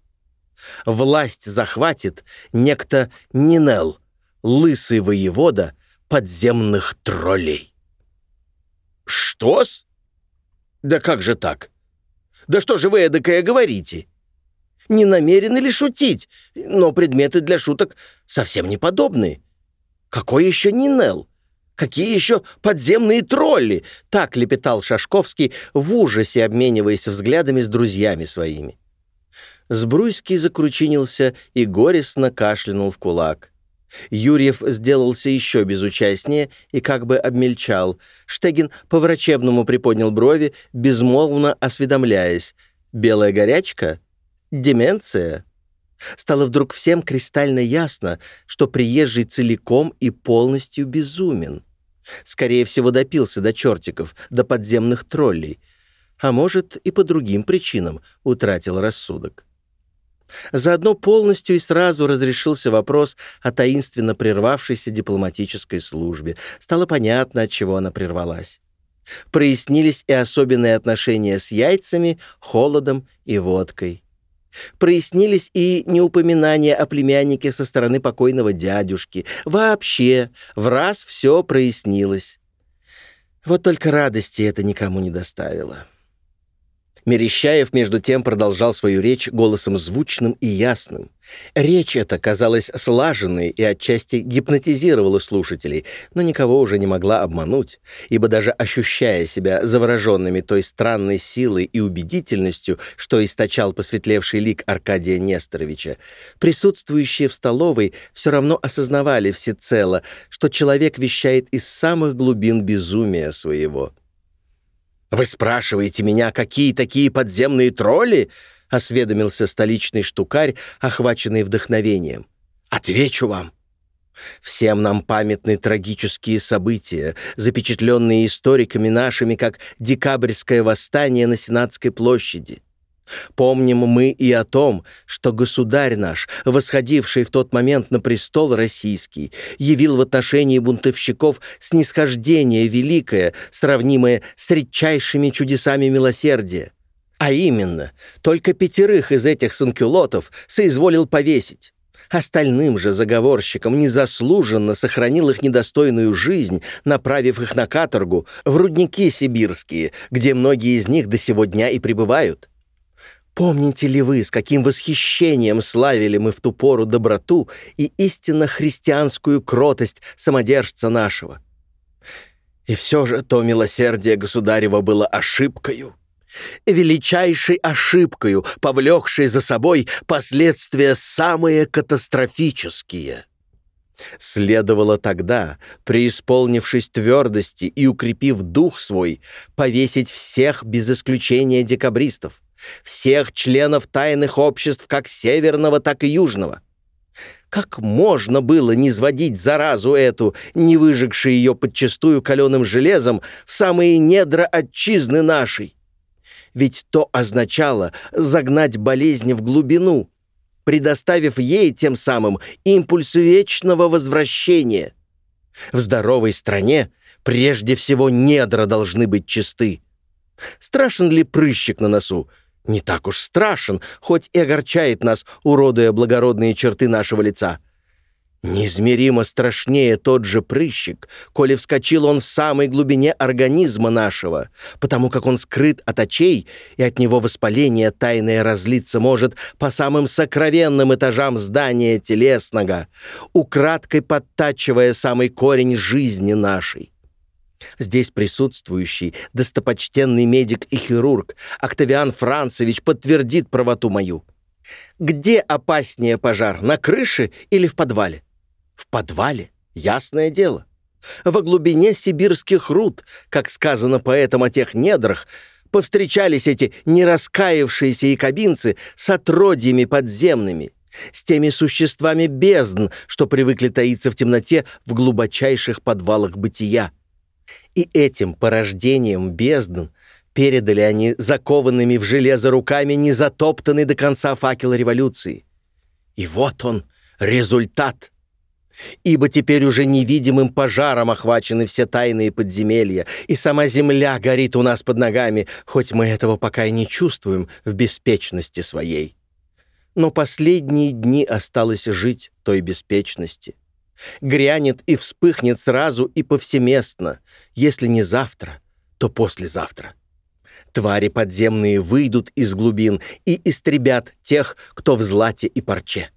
Власть захватит некто Нинел, лысый воевода подземных троллей. «Что-с? Да как же так? Да что же вы эдакое говорите? Не намерены ли шутить? Но предметы для шуток совсем не подобные. Какой еще Нинел? Какие еще подземные тролли?» — так лепетал Шашковский, в ужасе обмениваясь взглядами с друзьями своими. Сбруйский закручинился и горестно кашлянул в кулак. Юрьев сделался еще безучастнее и как бы обмельчал. Штегин по-врачебному приподнял брови, безмолвно осведомляясь. «Белая горячка? Деменция?» Стало вдруг всем кристально ясно, что приезжий целиком и полностью безумен. Скорее всего, допился до чертиков, до подземных троллей. А может, и по другим причинам утратил рассудок. Заодно полностью и сразу разрешился вопрос о таинственно прервавшейся дипломатической службе. Стало понятно, от чего она прервалась. Прояснились и особенные отношения с яйцами, холодом и водкой. Прояснились и неупоминания о племяннике со стороны покойного дядюшки. Вообще, в раз все прояснилось. Вот только радости это никому не доставило. Мерещаев, между тем, продолжал свою речь голосом звучным и ясным. Речь эта казалась слаженной и отчасти гипнотизировала слушателей, но никого уже не могла обмануть, ибо даже ощущая себя завороженными той странной силой и убедительностью, что источал посветлевший лик Аркадия Несторовича, присутствующие в столовой все равно осознавали всецело, что человек вещает из самых глубин безумия своего — «Вы спрашиваете меня, какие такие подземные тролли?» — осведомился столичный штукарь, охваченный вдохновением. «Отвечу вам. Всем нам памятны трагические события, запечатленные историками нашими, как декабрьское восстание на Сенатской площади. Помним мы и о том, что государь наш, восходивший в тот момент на престол российский, явил в отношении бунтовщиков снисхождение великое, сравнимое с редчайшими чудесами милосердия. А именно, только пятерых из этих санкюлотов соизволил повесить. Остальным же заговорщикам незаслуженно сохранил их недостойную жизнь, направив их на каторгу в рудники сибирские, где многие из них до сего дня и пребывают. Помните ли вы, с каким восхищением славили мы в ту пору доброту и истинно христианскую кротость самодержца нашего? И все же то милосердие государева было ошибкою, величайшей ошибкою, повлекшей за собой последствия самые катастрофические. Следовало тогда, преисполнившись твердости и укрепив дух свой, повесить всех без исключения декабристов, всех членов тайных обществ как северного, так и южного. Как можно было не сводить заразу эту, не выжегши ее подчастую каленым железом, в самые недра отчизны нашей? Ведь то означало загнать болезнь в глубину, предоставив ей тем самым импульс вечного возвращения. В здоровой стране прежде всего недра должны быть чисты. Страшен ли прыщик на носу? Не так уж страшен, хоть и огорчает нас, уродуя благородные черты нашего лица. Неизмеримо страшнее тот же прыщик, коли вскочил он в самой глубине организма нашего, потому как он скрыт от очей, и от него воспаление тайное разлиться может по самым сокровенным этажам здания телесного, украдкой подтачивая самый корень жизни нашей. Здесь присутствующий достопочтенный медик и хирург Октавиан Францевич подтвердит правоту мою. Где опаснее пожар, на крыше или в подвале? В подвале, ясное дело. Во глубине сибирских руд, как сказано поэтом о тех недрах, повстречались эти нераскаявшиеся якобинцы с отродьями подземными, с теми существами бездн, что привыкли таиться в темноте в глубочайших подвалах бытия. И этим порождением бездн передали они закованными в железо руками незатоптанный до конца факел революции. И вот он, результат. Ибо теперь уже невидимым пожаром охвачены все тайные подземелья, и сама земля горит у нас под ногами, хоть мы этого пока и не чувствуем в беспечности своей. Но последние дни осталось жить той беспечности — Грянет и вспыхнет сразу и повсеместно. Если не завтра, то послезавтра. Твари подземные выйдут из глубин и истребят тех, кто в злате и парче.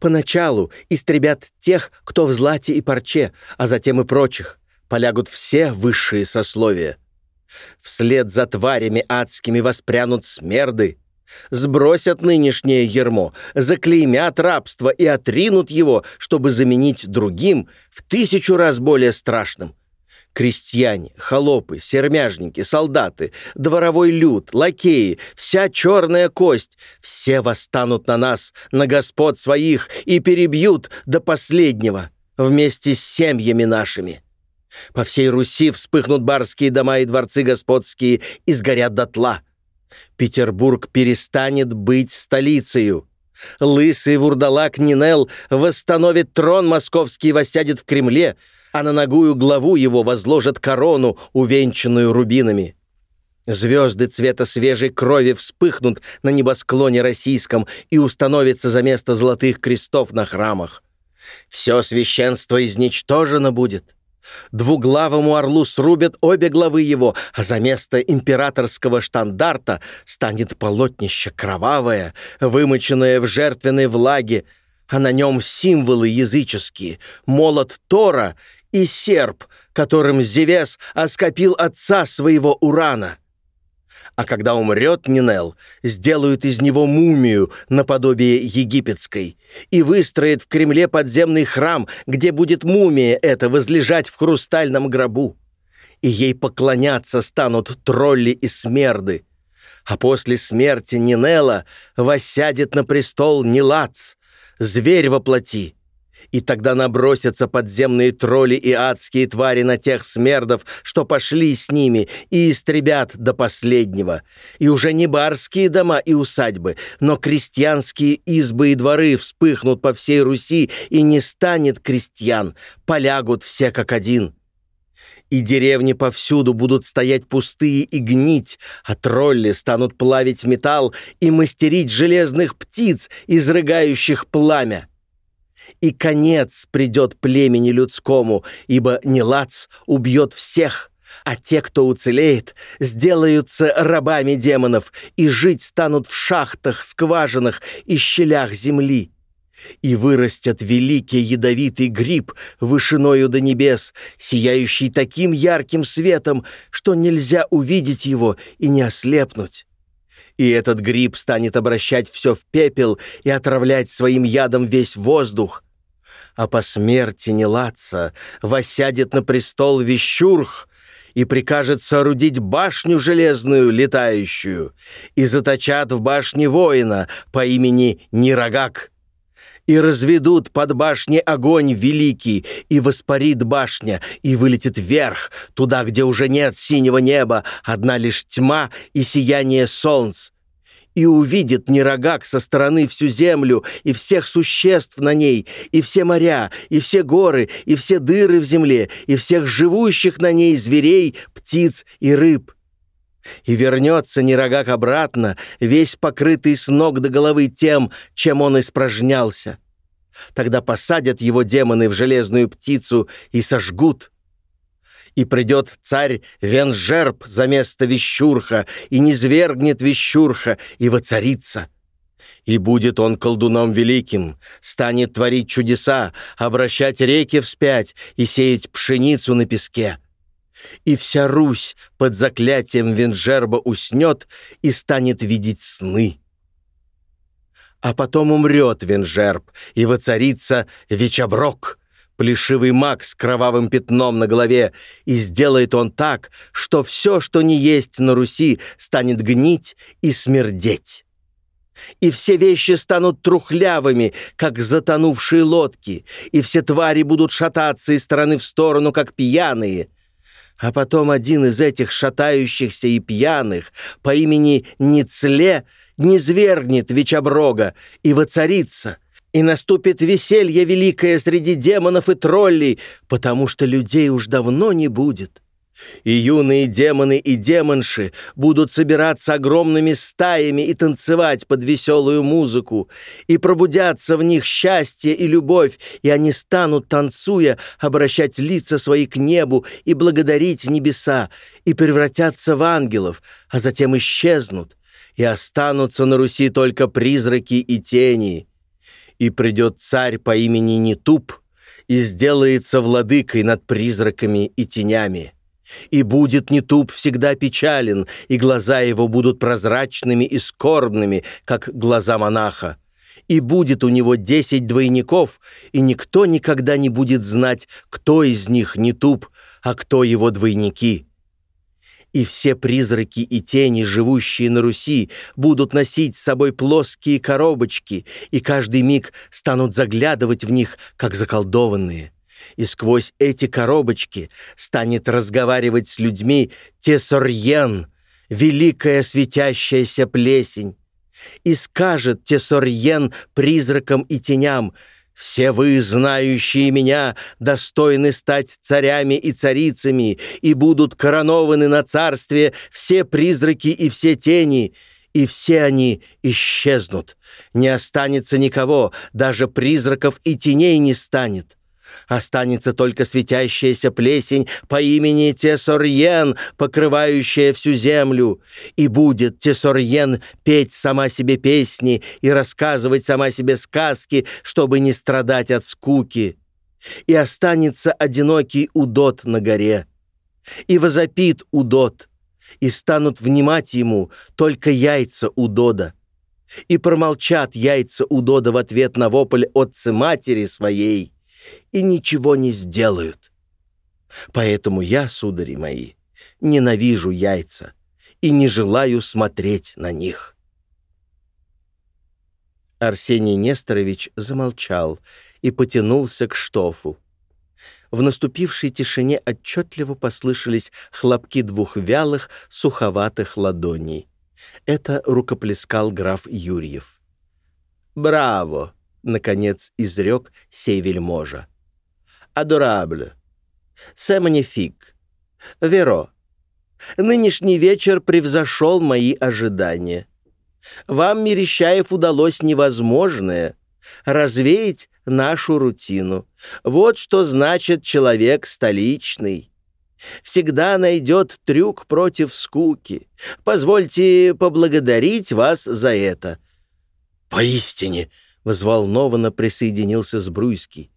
Поначалу истребят тех, кто в злате и парче, а затем и прочих. Полягут все высшие сословия. Вслед за тварями адскими воспрянут смерды. Сбросят нынешнее ермо, заклеймят рабство и отринут его, чтобы заменить другим в тысячу раз более страшным. Крестьяне, холопы, сермяжники, солдаты, дворовой люд, лакеи, вся черная кость — все восстанут на нас, на господ своих, и перебьют до последнего вместе с семьями нашими. По всей Руси вспыхнут барские дома и дворцы господские и сгорят дотла. Петербург перестанет быть столицею. Лысый вурдалак Нинел восстановит трон московский и воссядет в Кремле, а на ногую главу его возложат корону, увенчанную рубинами. Звезды цвета свежей крови вспыхнут на небосклоне российском и установятся за место золотых крестов на храмах. Все священство изничтожено будет. Двуглавому орлу срубят обе главы его, а за место императорского штандарта станет полотнище кровавое, вымоченное в жертвенной влаге, а на нем символы языческие, молот Тора и серп, которым Зевес оскопил отца своего Урана а когда умрет Нинел, сделают из него мумию наподобие египетской и выстроят в Кремле подземный храм, где будет мумия эта возлежать в хрустальном гробу. И ей поклоняться станут тролли и смерды. А после смерти Нинела воссядет на престол Нилац, зверь во плоти, и тогда набросятся подземные тролли и адские твари на тех смердов, что пошли с ними, и истребят до последнего. И уже не барские дома и усадьбы, но крестьянские избы и дворы вспыхнут по всей Руси, и не станет крестьян, полягут все как один» и деревни повсюду будут стоять пустые и гнить, а тролли станут плавить металл и мастерить железных птиц, изрыгающих пламя и конец придет племени людскому, ибо Нелац убьет всех, а те, кто уцелеет, сделаются рабами демонов и жить станут в шахтах, скважинах и щелях земли. И вырастет великий ядовитый гриб вышиною до небес, сияющий таким ярким светом, что нельзя увидеть его и не ослепнуть и этот гриб станет обращать все в пепел и отравлять своим ядом весь воздух. А по смерти Нелаца восядет на престол Вещурх и прикажет соорудить башню железную летающую, и заточат в башне воина по имени Нирагак и разведут под башней огонь великий, и воспарит башня, и вылетит вверх, туда, где уже нет синего неба, одна лишь тьма и сияние солнц. И увидит Нерогак со стороны всю землю, и всех существ на ней, и все моря, и все горы, и все дыры в земле, и всех живущих на ней зверей, птиц и рыб. И вернется Нерогак обратно, весь покрытый с ног до головы тем, чем он испражнялся. Тогда посадят его демоны в железную птицу и сожгут. И придет царь Венжерб за место Вещурха, и низвергнет Вещурха, и воцарится. И будет он колдуном великим, станет творить чудеса, обращать реки вспять и сеять пшеницу на песке и вся Русь под заклятием Венжерба уснет и станет видеть сны. А потом умрет Венжерб, и воцарится Вечаброк, плешивый маг с кровавым пятном на голове, и сделает он так, что все, что не есть на Руси, станет гнить и смердеть и все вещи станут трухлявыми, как затонувшие лодки, и все твари будут шататься из стороны в сторону, как пьяные, а потом один из этих шатающихся и пьяных по имени Ницле низвергнет Вечаброга и воцарится, и наступит веселье великое среди демонов и троллей, потому что людей уж давно не будет и юные демоны и демонши будут собираться огромными стаями и танцевать под веселую музыку, и пробудятся в них счастье и любовь, и они станут, танцуя, обращать лица свои к небу и благодарить небеса, и превратятся в ангелов, а затем исчезнут, и останутся на Руси только призраки и тени. И придет царь по имени Нетуп и сделается владыкой над призраками и тенями И будет Нетуб всегда печален, и глаза его будут прозрачными и скорбными, как глаза монаха. И будет у него десять двойников, и никто никогда не будет знать, кто из них Нетуб, а кто его двойники. И все призраки и тени, живущие на Руси, будут носить с собой плоские коробочки, и каждый миг станут заглядывать в них, как заколдованные и сквозь эти коробочки станет разговаривать с людьми Тесорьен, великая светящаяся плесень, и скажет Тесорьен призракам и теням, «Все вы, знающие меня, достойны стать царями и царицами, и будут коронованы на царстве все призраки и все тени, и все они исчезнут. Не останется никого, даже призраков и теней не станет». Останется только светящаяся плесень по имени Тесорьен, покрывающая всю землю. И будет Тесорьен петь сама себе песни и рассказывать сама себе сказки, чтобы не страдать от скуки. И останется одинокий удот на горе. И возопит удот, и станут внимать ему только яйца удода. И промолчат яйца удода в ответ на вопль отцы-матери своей и ничего не сделают. Поэтому я, судари мои, ненавижу яйца и не желаю смотреть на них. Арсений Несторович замолчал и потянулся к штофу. В наступившей тишине отчетливо послышались хлопки двух вялых, суховатых ладоней. Это рукоплескал граф Юрьев. «Браво!» — наконец изрек сей вельможа. «Адорабль! Сэманифик! Веро! Нынешний вечер превзошел мои ожидания. Вам, Мерещаев, удалось невозможное — развеять нашу рутину. Вот что значит человек столичный» всегда найдет трюк против скуки. Позвольте поблагодарить вас за это». «Поистине, Взволнованно присоединился Сбруйский.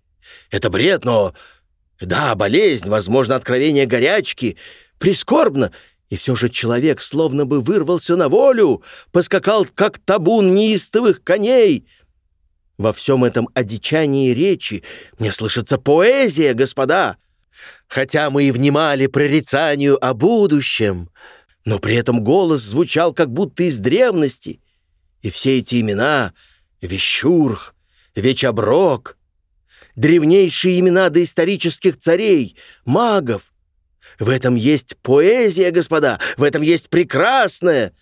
«Это бред, но... Да, болезнь, возможно, откровение горячки. Прискорбно, и все же человек словно бы вырвался на волю, поскакал, как табун неистовых коней. Во всем этом одичании речи мне слышится поэзия, господа. Хотя мы и внимали прорицанию о будущем, но при этом голос звучал как будто из древности. И все эти имена Вещурх, Вечаброк, древнейшие имена доисторических царей, магов. В этом есть поэзия, господа, в этом есть прекрасное.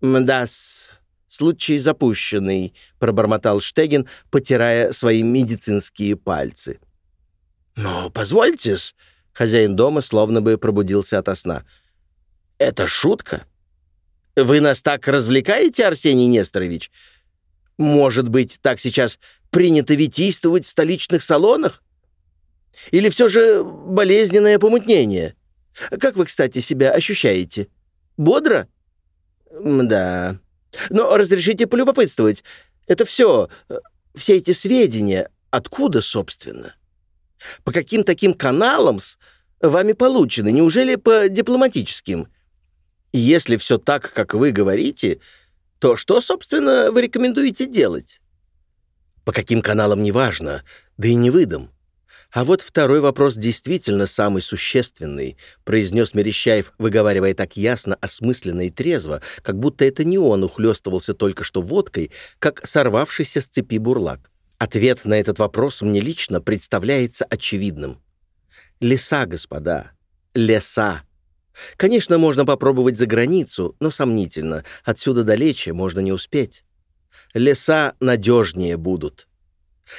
Мдас, случай запущенный, пробормотал Штегин, потирая свои медицинские пальцы. Но позвольте-с, хозяин дома словно бы пробудился ото сна. Это шутка? Вы нас так развлекаете, Арсений Несторович? Может быть, так сейчас принято витийствовать в столичных салонах? Или все же болезненное помутнение? Как вы, кстати, себя ощущаете? Бодро? Да. Но разрешите полюбопытствовать. Это все, все эти сведения, откуда, собственно? По каким таким каналам с вами получены? Неужели по дипломатическим? Если все так, как вы говорите, то что, собственно, вы рекомендуете делать? По каким каналам неважно, да и не выдам. А вот второй вопрос действительно самый существенный, произнес Мерещаев, выговаривая так ясно, осмысленно и трезво, как будто это не он ухлёстывался только что водкой, как сорвавшийся с цепи бурлак. Ответ на этот вопрос мне лично представляется очевидным. Леса, господа, леса. Конечно, можно попробовать за границу, но сомнительно. Отсюда далече можно не успеть. Леса надежнее будут.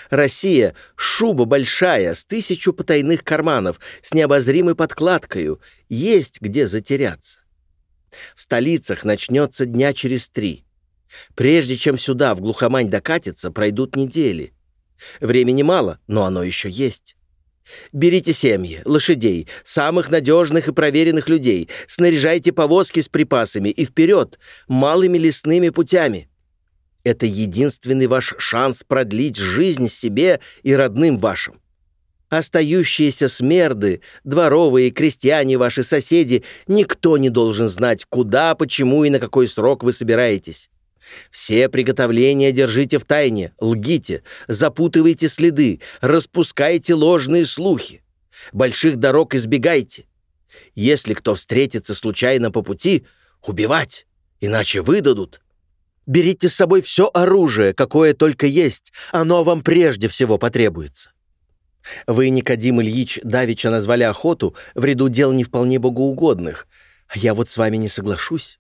Россия — шуба большая, с тысячу потайных карманов, с необозримой подкладкою. Есть где затеряться. В столицах начнется дня через три. Прежде чем сюда, в глухомань, докатиться, пройдут недели. Времени мало, но оно еще есть. Берите семьи, лошадей, самых надежных и проверенных людей, снаряжайте повозки с припасами и вперед, малыми лесными путями. Это единственный ваш шанс продлить жизнь себе и родным вашим. Остающиеся смерды, дворовые, крестьяне, ваши соседи, никто не должен знать, куда, почему и на какой срок вы собираетесь. Все приготовления держите в тайне, лгите, запутывайте следы, распускайте ложные слухи. Больших дорог избегайте. Если кто встретится случайно по пути, убивать, иначе выдадут. Берите с собой все оружие, какое только есть, оно вам прежде всего потребуется. Вы, Никодим Ильич, давеча назвали охоту в ряду дел не вполне богоугодных, а я вот с вами не соглашусь.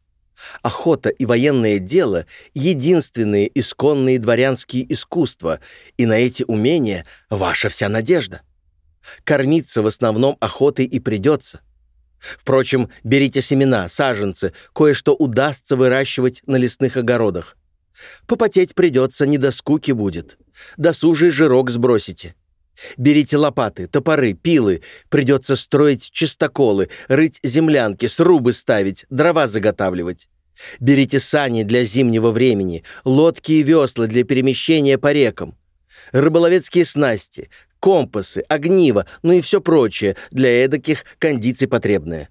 Охота и военное дело — единственные исконные дворянские искусства, и на эти умения ваша вся надежда. Кормиться в основном охотой и придется. Впрочем, берите семена, саженцы, кое-что удастся выращивать на лесных огородах. Попотеть придется, не до скуки будет. Досужий жирок сбросите. Берите лопаты, топоры, пилы. Придется строить чистоколы, рыть землянки, срубы ставить, дрова заготавливать. Берите сани для зимнего времени, лодки и весла для перемещения по рекам. Рыболовецкие снасти, компасы, огниво, ну и все прочее для эдаких кондиций потребное.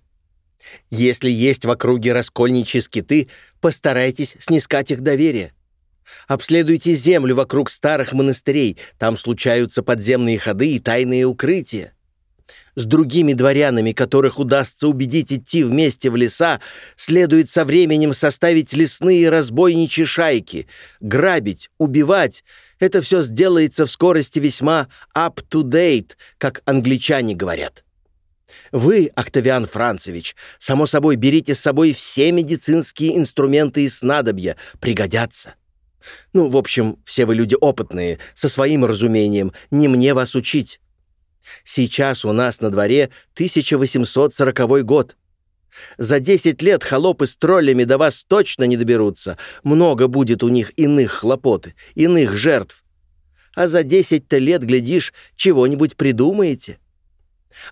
Если есть в округе раскольничьи скиты, постарайтесь снискать их доверие. Обследуйте землю вокруг старых монастырей, там случаются подземные ходы и тайные укрытия. С другими дворянами, которых удастся убедить идти вместе в леса, следует со временем составить лесные разбойничьи шайки, грабить, убивать. Это все сделается в скорости весьма up-to-date, как англичане говорят. Вы, Октавиан Францевич, само собой берите с собой все медицинские инструменты и снадобья, пригодятся. Ну, в общем, все вы люди опытные, со своим разумением, не мне вас учить. Сейчас у нас на дворе 1840 год. За 10 лет холопы с троллями до вас точно не доберутся. Много будет у них иных хлопот, иных жертв. А за 10-то лет, глядишь, чего-нибудь придумаете.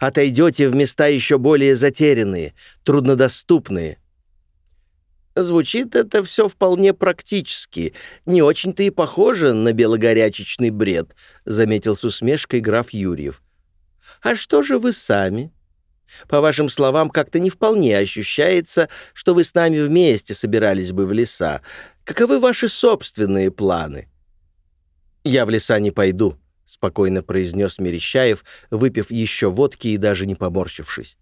Отойдете в места еще более затерянные, труднодоступные. Звучит это все вполне практически. Не очень-то и похоже на белогорячечный бред, заметил с усмешкой граф Юрьев. А что же вы сами? По вашим словам, как-то не вполне ощущается, что вы с нами вместе собирались бы в леса. Каковы ваши собственные планы? Я в леса не пойду, спокойно произнес Мерещаев, выпив еще водки и даже не поморщившись.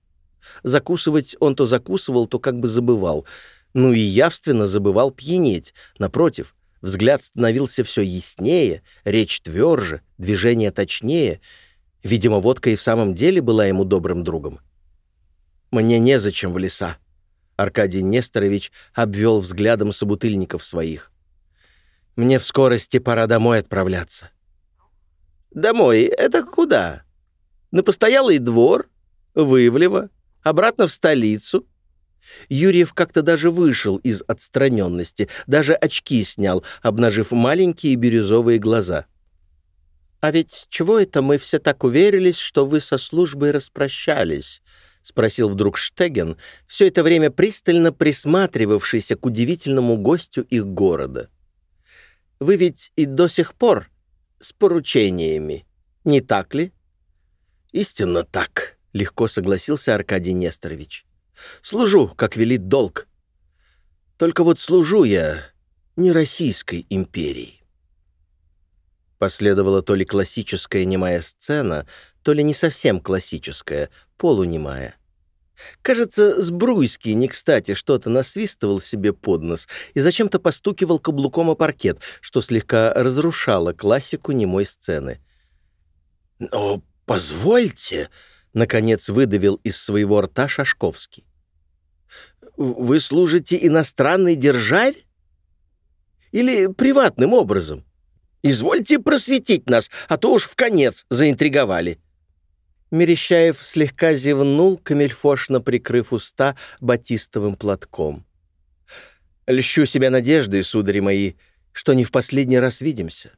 Закусывать он то закусывал, то как бы забывал — ну и явственно забывал пьянеть. Напротив, взгляд становился все яснее, речь тверже, движение точнее. Видимо, водка и в самом деле была ему добрым другом. «Мне незачем в леса», — Аркадий Несторович обвел взглядом собутыльников своих. «Мне в скорости пора домой отправляться». «Домой? Это куда? На постоялый двор? В Ивлево? Обратно в столицу?» Юрьев как-то даже вышел из отстраненности, даже очки снял, обнажив маленькие бирюзовые глаза. «А ведь чего это мы все так уверились, что вы со службой распрощались?» — спросил вдруг Штеген, все это время пристально присматривавшийся к удивительному гостю их города. «Вы ведь и до сих пор с поручениями, не так ли?» «Истинно так», — легко согласился Аркадий Несторович. Служу, как велит долг. Только вот служу я не Российской империи. Последовала то ли классическая немая сцена, то ли не совсем классическая, полунемая. Кажется, Сбруйский не кстати что-то насвистывал себе под нос и зачем-то постукивал каблуком о паркет, что слегка разрушало классику немой сцены. «Но позвольте», — наконец выдавил из своего рта Шашковский. Вы служите иностранной державе? Или приватным образом? Извольте просветить нас, а то уж в конец заинтриговали». Мерещаев слегка зевнул, камельфошно прикрыв уста батистовым платком. «Льщу себя надеждой, судари мои, что не в последний раз видимся.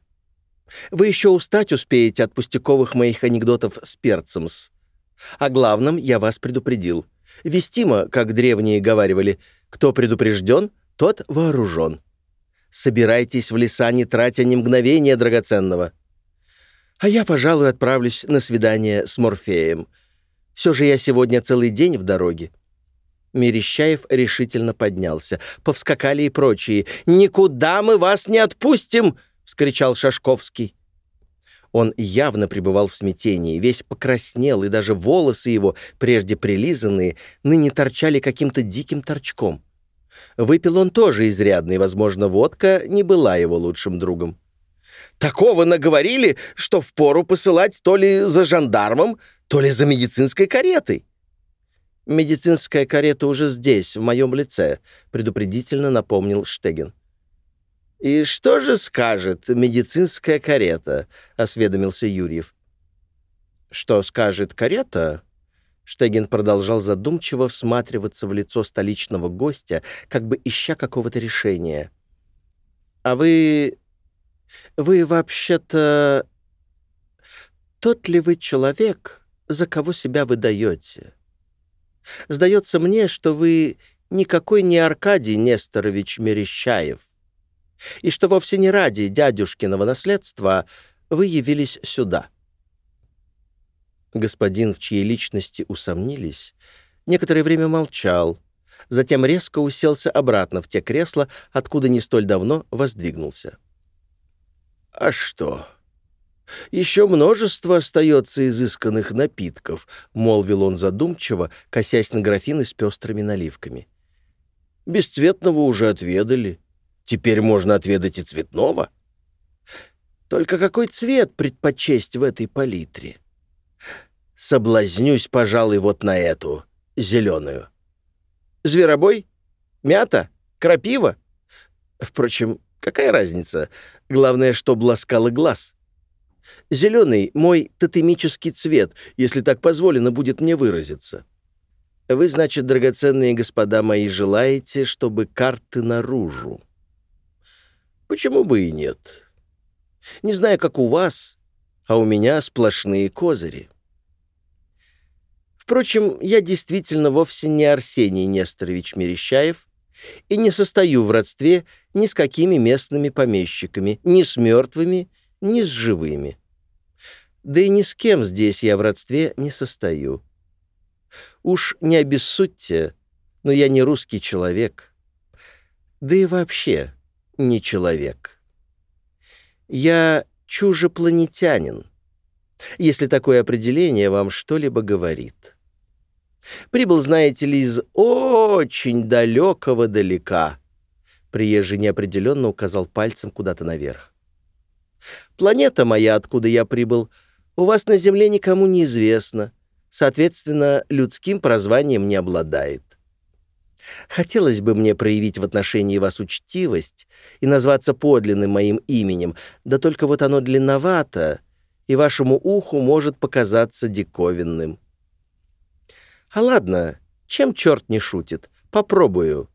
Вы еще устать успеете от пустяковых моих анекдотов с перцем-с. О главном я вас предупредил. Вестимо, как древние говаривали, кто предупрежден, тот вооружен. Собирайтесь в леса, не тратя ни мгновения драгоценного. А я, пожалуй, отправлюсь на свидание с Морфеем. Все же я сегодня целый день в дороге». Мерещаев решительно поднялся. Повскакали и прочие. «Никуда мы вас не отпустим!» — вскричал Шашковский. Он явно пребывал в смятении, весь покраснел, и даже волосы его, прежде прилизанные, ныне торчали каким-то диким торчком. Выпил он тоже изрядно, и, возможно, водка не была его лучшим другом. «Такого наговорили, что впору посылать то ли за жандармом, то ли за медицинской каретой». «Медицинская карета уже здесь, в моем лице», — предупредительно напомнил Штеген. «И что же скажет медицинская карета?» — осведомился Юрьев. «Что скажет карета?» Штеген продолжал задумчиво всматриваться в лицо столичного гостя, как бы ища какого-то решения. «А вы... вы вообще-то... тот ли вы человек, за кого себя выдаете? Сдается мне, что вы никакой не Аркадий Несторович Мерещаев, и что вовсе не ради дядюшкиного наследства вы явились сюда». Господин, в чьей личности усомнились, некоторое время молчал, затем резко уселся обратно в те кресла, откуда не столь давно воздвигнулся. «А что? Еще множество остается изысканных напитков», — молвил он задумчиво, косясь на графины с пестрыми наливками. «Бесцветного уже отведали. Теперь можно отведать и цветного. Только какой цвет предпочесть в этой палитре? Соблазнюсь, пожалуй, вот на эту, зеленую. Зверобой? Мята? Крапива? Впрочем, какая разница? Главное, что бласкало глаз. Зеленый — мой тотемический цвет, если так позволено будет мне выразиться. Вы, значит, драгоценные господа мои, желаете, чтобы карты наружу. Почему бы и нет? Не знаю, как у вас, а у меня сплошные козыри. Впрочем, я действительно вовсе не Арсений Несторович Мерещаев и не состою в родстве ни с какими местными помещиками, ни с мертвыми, ни с живыми. Да и ни с кем здесь я в родстве не состою. Уж не обессудьте, но я не русский человек. Да и вообще, не человек. Я чужепланетянин, если такое определение вам что-либо говорит. Прибыл, знаете ли, из очень далекого далека. Приезжий неопределенно указал пальцем куда-то наверх. Планета моя, откуда я прибыл, у вас на Земле никому не известна, соответственно, людским прозванием не обладает. Хотелось бы мне проявить в отношении вас учтивость и назваться подлинным моим именем, да только вот оно длинновато, и вашему уху может показаться диковинным. А ладно, чем черт не шутит, попробую.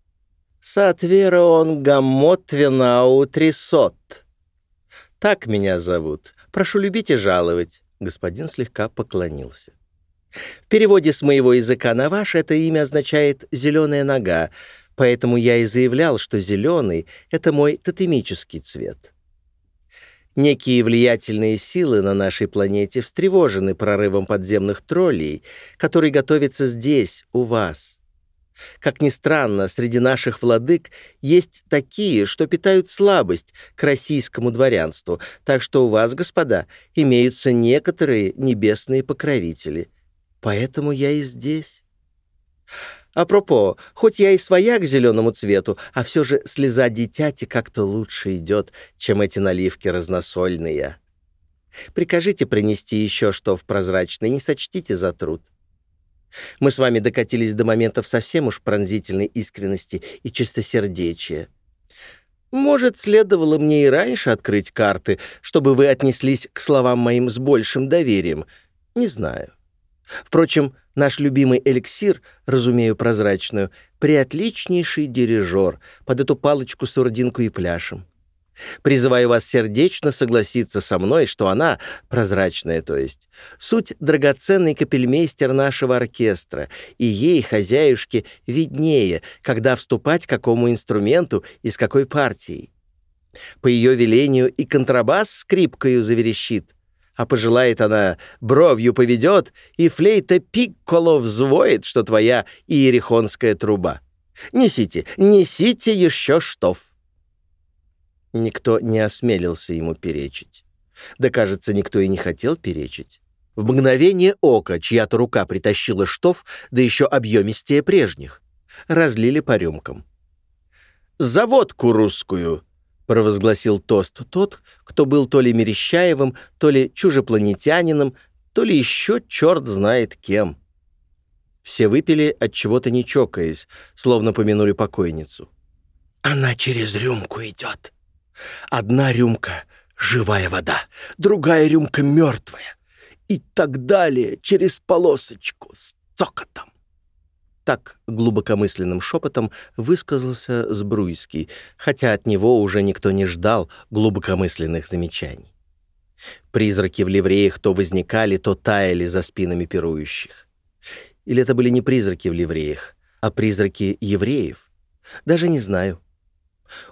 Сатвера он гаммотвена утрисот. Так меня зовут. Прошу любить и жаловать. Господин слегка поклонился. В переводе с моего языка на ваш это имя означает «зеленая нога», поэтому я и заявлял, что зеленый — это мой тотемический цвет. Некие влиятельные силы на нашей планете встревожены прорывом подземных троллей, который готовится здесь, у вас. Как ни странно, среди наших владык есть такие, что питают слабость к российскому дворянству, так что у вас, господа, имеются некоторые небесные покровители — Поэтому я и здесь. Апропо, хоть я и своя к зеленому цвету, а все же слеза дитяти как-то лучше идет, чем эти наливки разносольные. Прикажите принести еще что в прозрачный, не сочтите за труд. Мы с вами докатились до моментов совсем уж пронзительной искренности и чистосердечия. Может, следовало мне и раньше открыть карты, чтобы вы отнеслись к словам моим с большим доверием. Не знаю. Впрочем, наш любимый эликсир, разумею прозрачную, приотличнейший дирижер под эту палочку-сурдинку и пляшем. Призываю вас сердечно согласиться со мной, что она, прозрачная то есть, суть драгоценный капельмейстер нашего оркестра, и ей, хозяюшке, виднее, когда вступать к какому инструменту и с какой партией. По ее велению и контрабас скрипкою заверещит — А пожелает она, бровью поведет, и флейта пикколо взвоет, что твоя иерихонская труба. Несите, несите еще штоф. Никто не осмелился ему перечить. Да, кажется, никто и не хотел перечить. В мгновение ока чья-то рука притащила штоф, да еще объемистее прежних. Разлили по рюмкам. «Заводку русскую!» — провозгласил тост тот, кто был то ли Мерещаевым, то ли чужепланетянином, то ли еще черт знает кем. Все выпили от чего-то не чокаясь, словно помянули покойницу. «Она через рюмку идет. Одна рюмка — живая вода, другая рюмка — мертвая. И так далее через полосочку с цокотом». Так глубокомысленным шепотом высказался Сбруйский, хотя от него уже никто не ждал глубокомысленных замечаний. Призраки в ливреях то возникали, то таяли за спинами пирующих. Или это были не призраки в ливреях, а призраки евреев? Даже не знаю.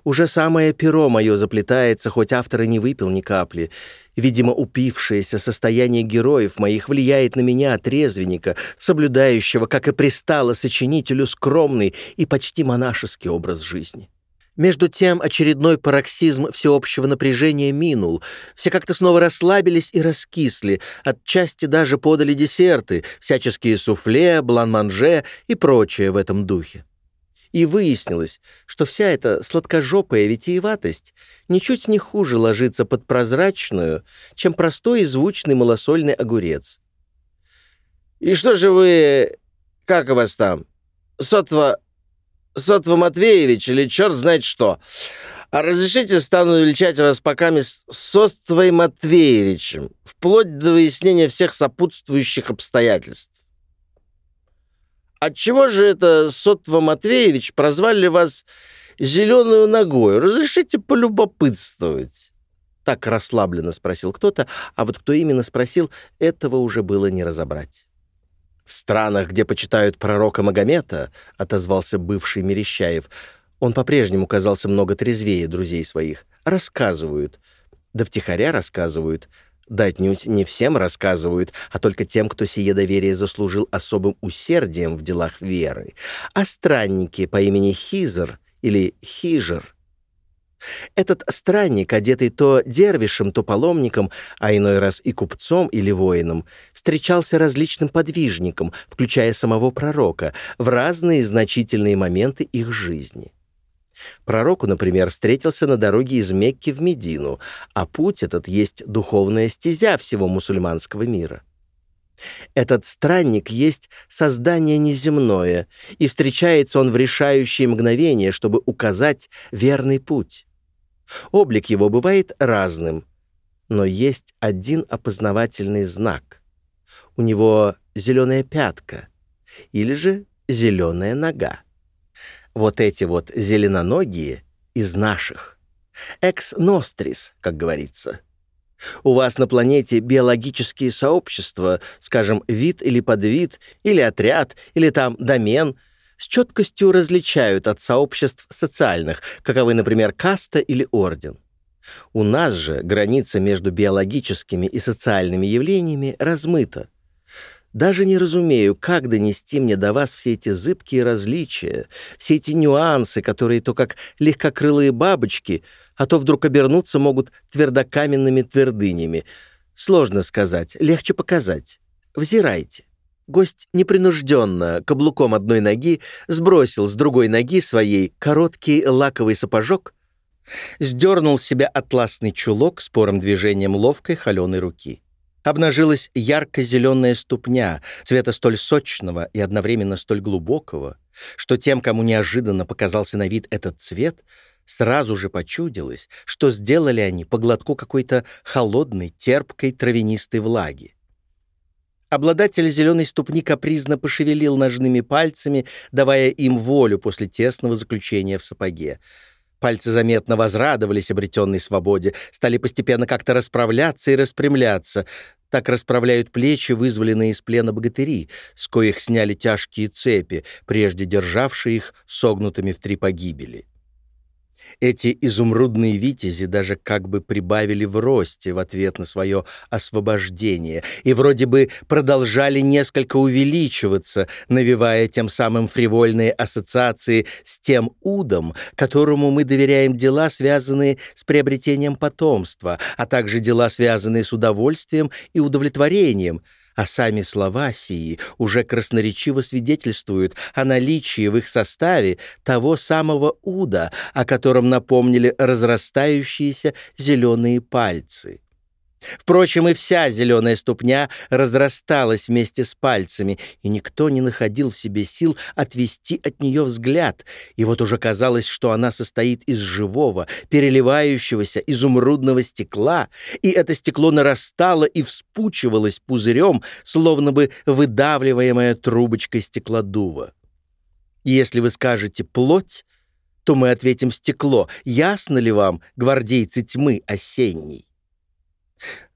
Уже самое перо мое заплетается, хоть автор и не выпил ни капли. Видимо, упившееся состояние героев моих влияет на меня, трезвенника, соблюдающего, как и пристало сочинителю, скромный и почти монашеский образ жизни. Между тем очередной пароксизм всеобщего напряжения минул. Все как-то снова расслабились и раскисли. Отчасти даже подали десерты, всяческие суфле, блан-манже и прочее в этом духе. И выяснилось, что вся эта сладкожопая витиеватость ничуть не хуже ложится под прозрачную, чем простой и звучный малосольный огурец. «И что же вы... как у вас там? Сотва Сотва Матвеевич или черт знает что. А разрешите стану величать вас пока с Сотвой Матвеевичем, вплоть до выяснения всех сопутствующих обстоятельств. Отчего же это Сотва Матвеевич прозвали вас зеленую ногой? Разрешите полюбопытствовать?» Так расслабленно спросил кто-то, а вот кто именно спросил, этого уже было не разобрать. «В странах, где почитают пророка Магомета», — отозвался бывший Мерещаев, он по-прежнему казался много трезвее друзей своих, рассказывают. Да втихаря рассказывают. Да отнюдь не всем рассказывают, а только тем, кто сие доверие заслужил особым усердием в делах веры. А странники по имени Хизер или Хижер — этот странник, одетый то дервишем, то паломником, а иной раз и купцом или воином, встречался различным подвижникам, включая самого пророка, в разные значительные моменты их жизни. Пророку, например, встретился на дороге из Мекки в Медину, а путь этот есть духовная стезя всего мусульманского мира. Этот странник есть создание неземное, и встречается он в решающие мгновения, чтобы указать верный путь. Облик его бывает разным, но есть один опознавательный знак. У него зеленая пятка или же зеленая нога. Вот эти вот зеленоногие из наших. Экс-нострис, как говорится. У вас на планете биологические сообщества, скажем, вид или подвид, или отряд, или там домен — с четкостью различают от сообществ социальных, каковы, например, каста или орден. У нас же граница между биологическими и социальными явлениями размыта. Даже не разумею, как донести мне до вас все эти зыбкие различия, все эти нюансы, которые то как легкокрылые бабочки, а то вдруг обернуться могут твердокаменными твердынями. Сложно сказать, легче показать. Взирайте. Гость непринужденно, каблуком одной ноги, сбросил с другой ноги своей короткий лаковый сапожок, сдернул с себя атласный чулок с пором движением ловкой холеной руки. Обнажилась ярко-зеленая ступня, цвета столь сочного и одновременно столь глубокого, что тем, кому неожиданно показался на вид этот цвет, сразу же почудилось, что сделали они по глотку какой-то холодной, терпкой, травянистой влаги. Обладатель зеленой ступни капризно пошевелил ножными пальцами, давая им волю после тесного заключения в сапоге. Пальцы заметно возрадовались обретенной свободе, стали постепенно как-то расправляться и распрямляться. Так расправляют плечи, вызволенные из плена богатыри, с коих сняли тяжкие цепи, прежде державшие их согнутыми в три погибели. Эти изумрудные витязи даже как бы прибавили в росте в ответ на свое освобождение и вроде бы продолжали несколько увеличиваться, навевая тем самым фривольные ассоциации с тем удом, которому мы доверяем дела, связанные с приобретением потомства, а также дела, связанные с удовольствием и удовлетворением — а сами слова сии уже красноречиво свидетельствуют о наличии в их составе того самого уда, о котором напомнили разрастающиеся зеленые пальцы. Впрочем, и вся зеленая ступня разрасталась вместе с пальцами, и никто не находил в себе сил отвести от нее взгляд, и вот уже казалось, что она состоит из живого, переливающегося изумрудного стекла, и это стекло нарастало и вспучивалось пузырем, словно бы выдавливаемая трубочкой стеклодува. Если вы скажете «плоть», то мы ответим «стекло». Ясно ли вам, гвардейцы тьмы осенней?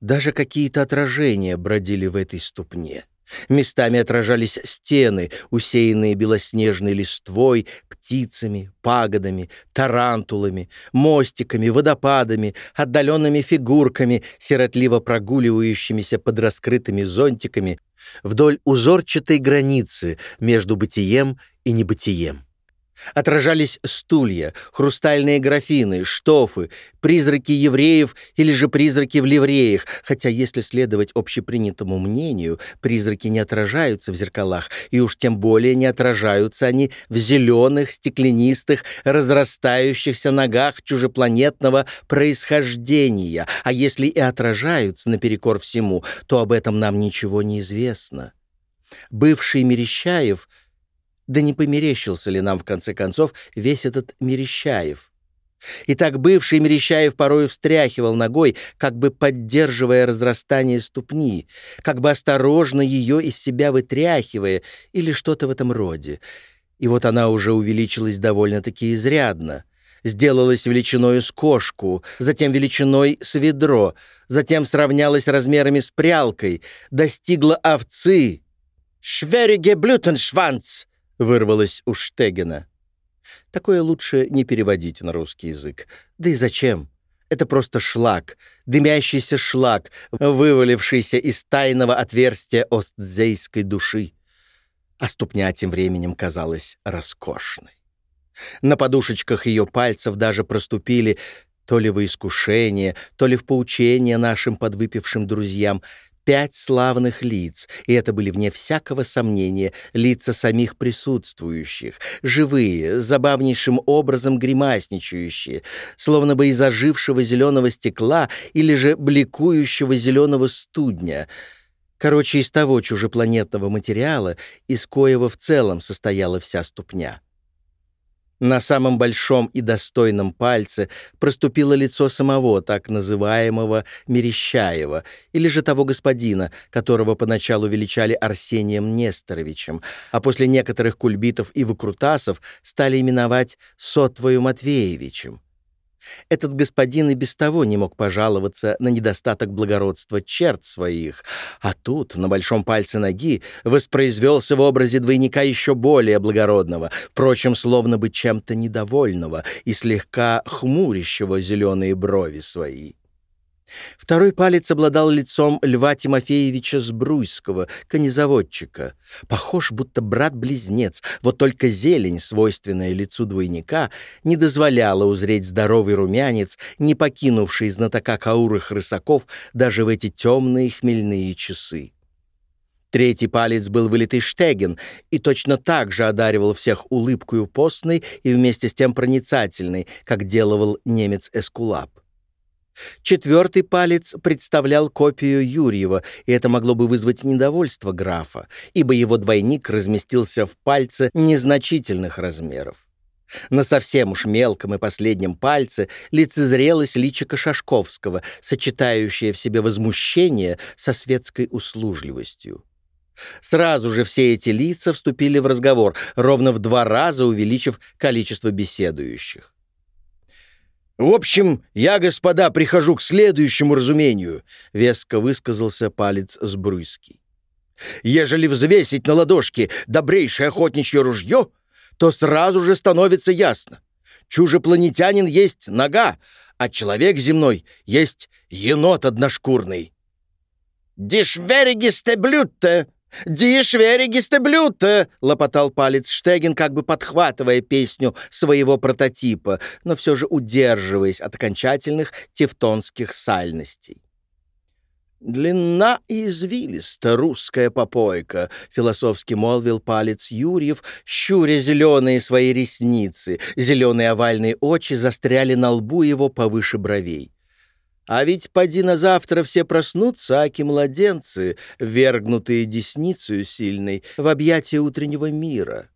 Даже какие-то отражения бродили в этой ступне. Местами отражались стены, усеянные белоснежной листвой, птицами, пагодами, тарантулами, мостиками, водопадами, отдаленными фигурками, сиротливо прогуливающимися под раскрытыми зонтиками вдоль узорчатой границы между бытием и небытием. Отражались стулья, хрустальные графины, штофы, призраки евреев или же призраки в ливреях, хотя, если следовать общепринятому мнению, призраки не отражаются в зеркалах, и уж тем более не отражаются они в зеленых, стеклянистых, разрастающихся ногах чужепланетного происхождения, а если и отражаются наперекор всему, то об этом нам ничего не известно. Бывший Мерещаев — да не померещился ли нам, в конце концов, весь этот Мерещаев? Итак, бывший Мерещаев порою встряхивал ногой, как бы поддерживая разрастание ступни, как бы осторожно ее из себя вытряхивая или что-то в этом роде. И вот она уже увеличилась довольно-таки изрядно. Сделалась величиной с кошку, затем величиной с ведро, затем сравнялась размерами с прялкой, достигла овцы. «Швериге блютеншванц!» Вырвалось у Штегена. Такое лучше не переводить на русский язык. Да и зачем? Это просто шлак, дымящийся шлак, вывалившийся из тайного отверстия остзейской души. А ступня тем временем казалась роскошной. На подушечках ее пальцев даже проступили то ли во искушение, то ли в поучение нашим подвыпившим друзьям пять славных лиц, и это были, вне всякого сомнения, лица самих присутствующих, живые, забавнейшим образом гримасничающие, словно бы из ожившего зеленого стекла или же бликующего зеленого студня — Короче, из того чужепланетного материала, из коего в целом состояла вся ступня. На самом большом и достойном пальце проступило лицо самого так называемого Мерещаева, или же того господина, которого поначалу величали Арсением Несторовичем, а после некоторых кульбитов и выкрутасов стали именовать Сотвою Матвеевичем. Этот господин и без того не мог пожаловаться на недостаток благородства черт своих, а тут, на большом пальце ноги, воспроизвелся в образе двойника еще более благородного, впрочем, словно бы чем-то недовольного и слегка хмурящего зеленые брови свои. Второй палец обладал лицом Льва Тимофеевича Сбруйского, конезаводчика. Похож, будто брат-близнец, вот только зелень, свойственная лицу двойника, не дозволяла узреть здоровый румянец, не покинувший знатока каурых рысаков даже в эти темные хмельные часы. Третий палец был вылитый штеген и точно так же одаривал всех улыбкою постной и вместе с тем проницательной, как делал немец Эскулап. Четвертый палец представлял копию Юрьева, и это могло бы вызвать недовольство графа, ибо его двойник разместился в пальце незначительных размеров. На совсем уж мелком и последнем пальце лицезрелось личико Шашковского, сочетающее в себе возмущение со светской услужливостью. Сразу же все эти лица вступили в разговор, ровно в два раза увеличив количество беседующих. «В общем, я, господа, прихожу к следующему разумению», — веско высказался палец Сбруйский. «Ежели взвесить на ладошке добрейшее охотничье ружье, то сразу же становится ясно. чужепланетянин есть нога, а человек земной есть енот одношкурный. «Дишверигисте блюдте! Дишверигисте блюдте!» — лопотал палец Штеген, как бы подхватывая песню своего прототипа, но все же удерживаясь от окончательных тевтонских сальностей. «Длинна и извилиста русская попойка», — философски молвил палец Юрьев, щуря зеленые свои ресницы. Зеленые овальные очи застряли на лбу его повыше бровей. А ведь поди на завтра все проснутся, аки младенцы, вергнутые десницею сильной в объятия утреннего мира.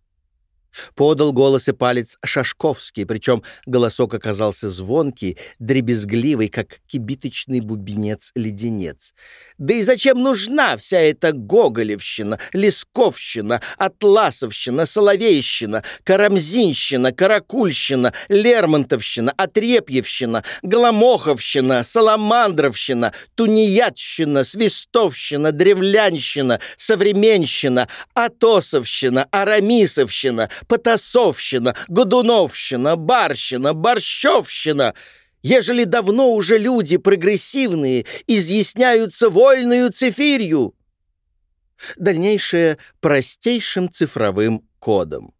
Подал голос и палец Шашковский, причем голосок оказался звонкий, дребезгливый, как кибиточный бубенец-леденец. «Да и зачем нужна вся эта гоголевщина, лесковщина, атласовщина, соловейщина, карамзинщина, каракульщина, лермонтовщина, отрепьевщина, гламоховщина, саламандровщина, тунеядщина, свистовщина, древлянщина, современщина, атосовщина, арамисовщина, потасовщина, годуновщина, барщина, борщовщина. Ежели давно уже люди прогрессивные изъясняются вольную цифирью. Дальнейшее простейшим цифровым кодом.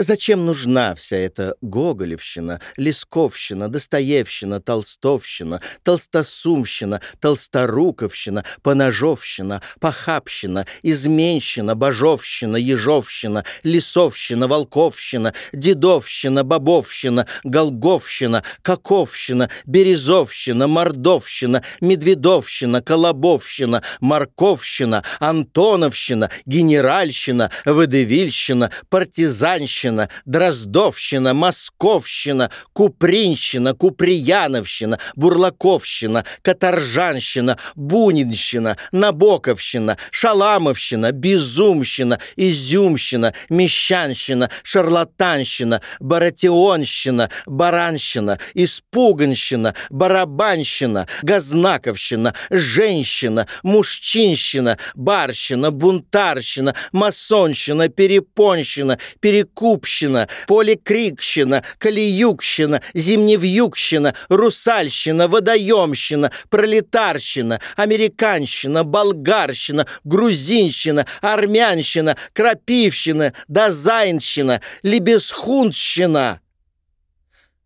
Зачем нужна вся эта Гоголевщина, Лесковщина, Достоевщина, Толстовщина, Толстосумщина, Толсторуковщина, Поножовщина, Похабщина, Изменщина, Божовщина, Ежовщина, Лесовщина, Волковщина, Дедовщина, Бобовщина, Голговщина, Каковщина, Березовщина, Мордовщина, Медведовщина, Колобовщина, Марковщина, Антоновщина, Генеральщина, Водевильщина, Партизанщина, Киевщина, Дроздовщина, Московщина, Купринщина, Куприяновщина, Бурлаковщина, Каторжанщина, Бунинщина, Набоковщина, Шаламовщина, Безумщина, Изюмщина, Мещанщина, Шарлатанщина, Баратионщина, Баранщина, Испуганщина, Барабанщина, Газнаковщина, Женщина, Мужчинщина, Барщина, Бунтарщина, Масонщина, Перепонщина, Перекуп Купщина, Поликрикщина, Калиюкщина, Зимневьюкщина, Русальщина, Водоемщина, Пролетарщина, Американщина, Болгарщина, Грузинщина, Армянщина, Крапивщина, Дазайнщина, Лебесхунщина.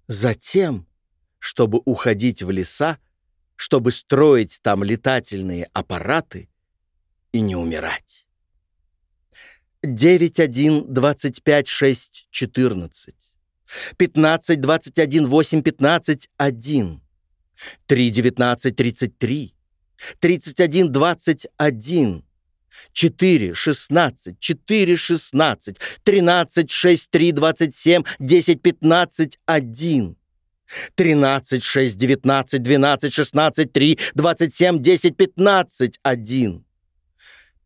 Затем, чтобы уходить в леса, чтобы строить там летательные аппараты и не умирать. 9, 1, 25, 6, 14. 15, 21, 8, 15, 1. 3, 19, 33. 31, 21. 4, 16, 4, 16, 13, 6, 3, 27, 10, 15, 1. 13, 6, 19, 12, 16, 3, 27, 10, 15, 1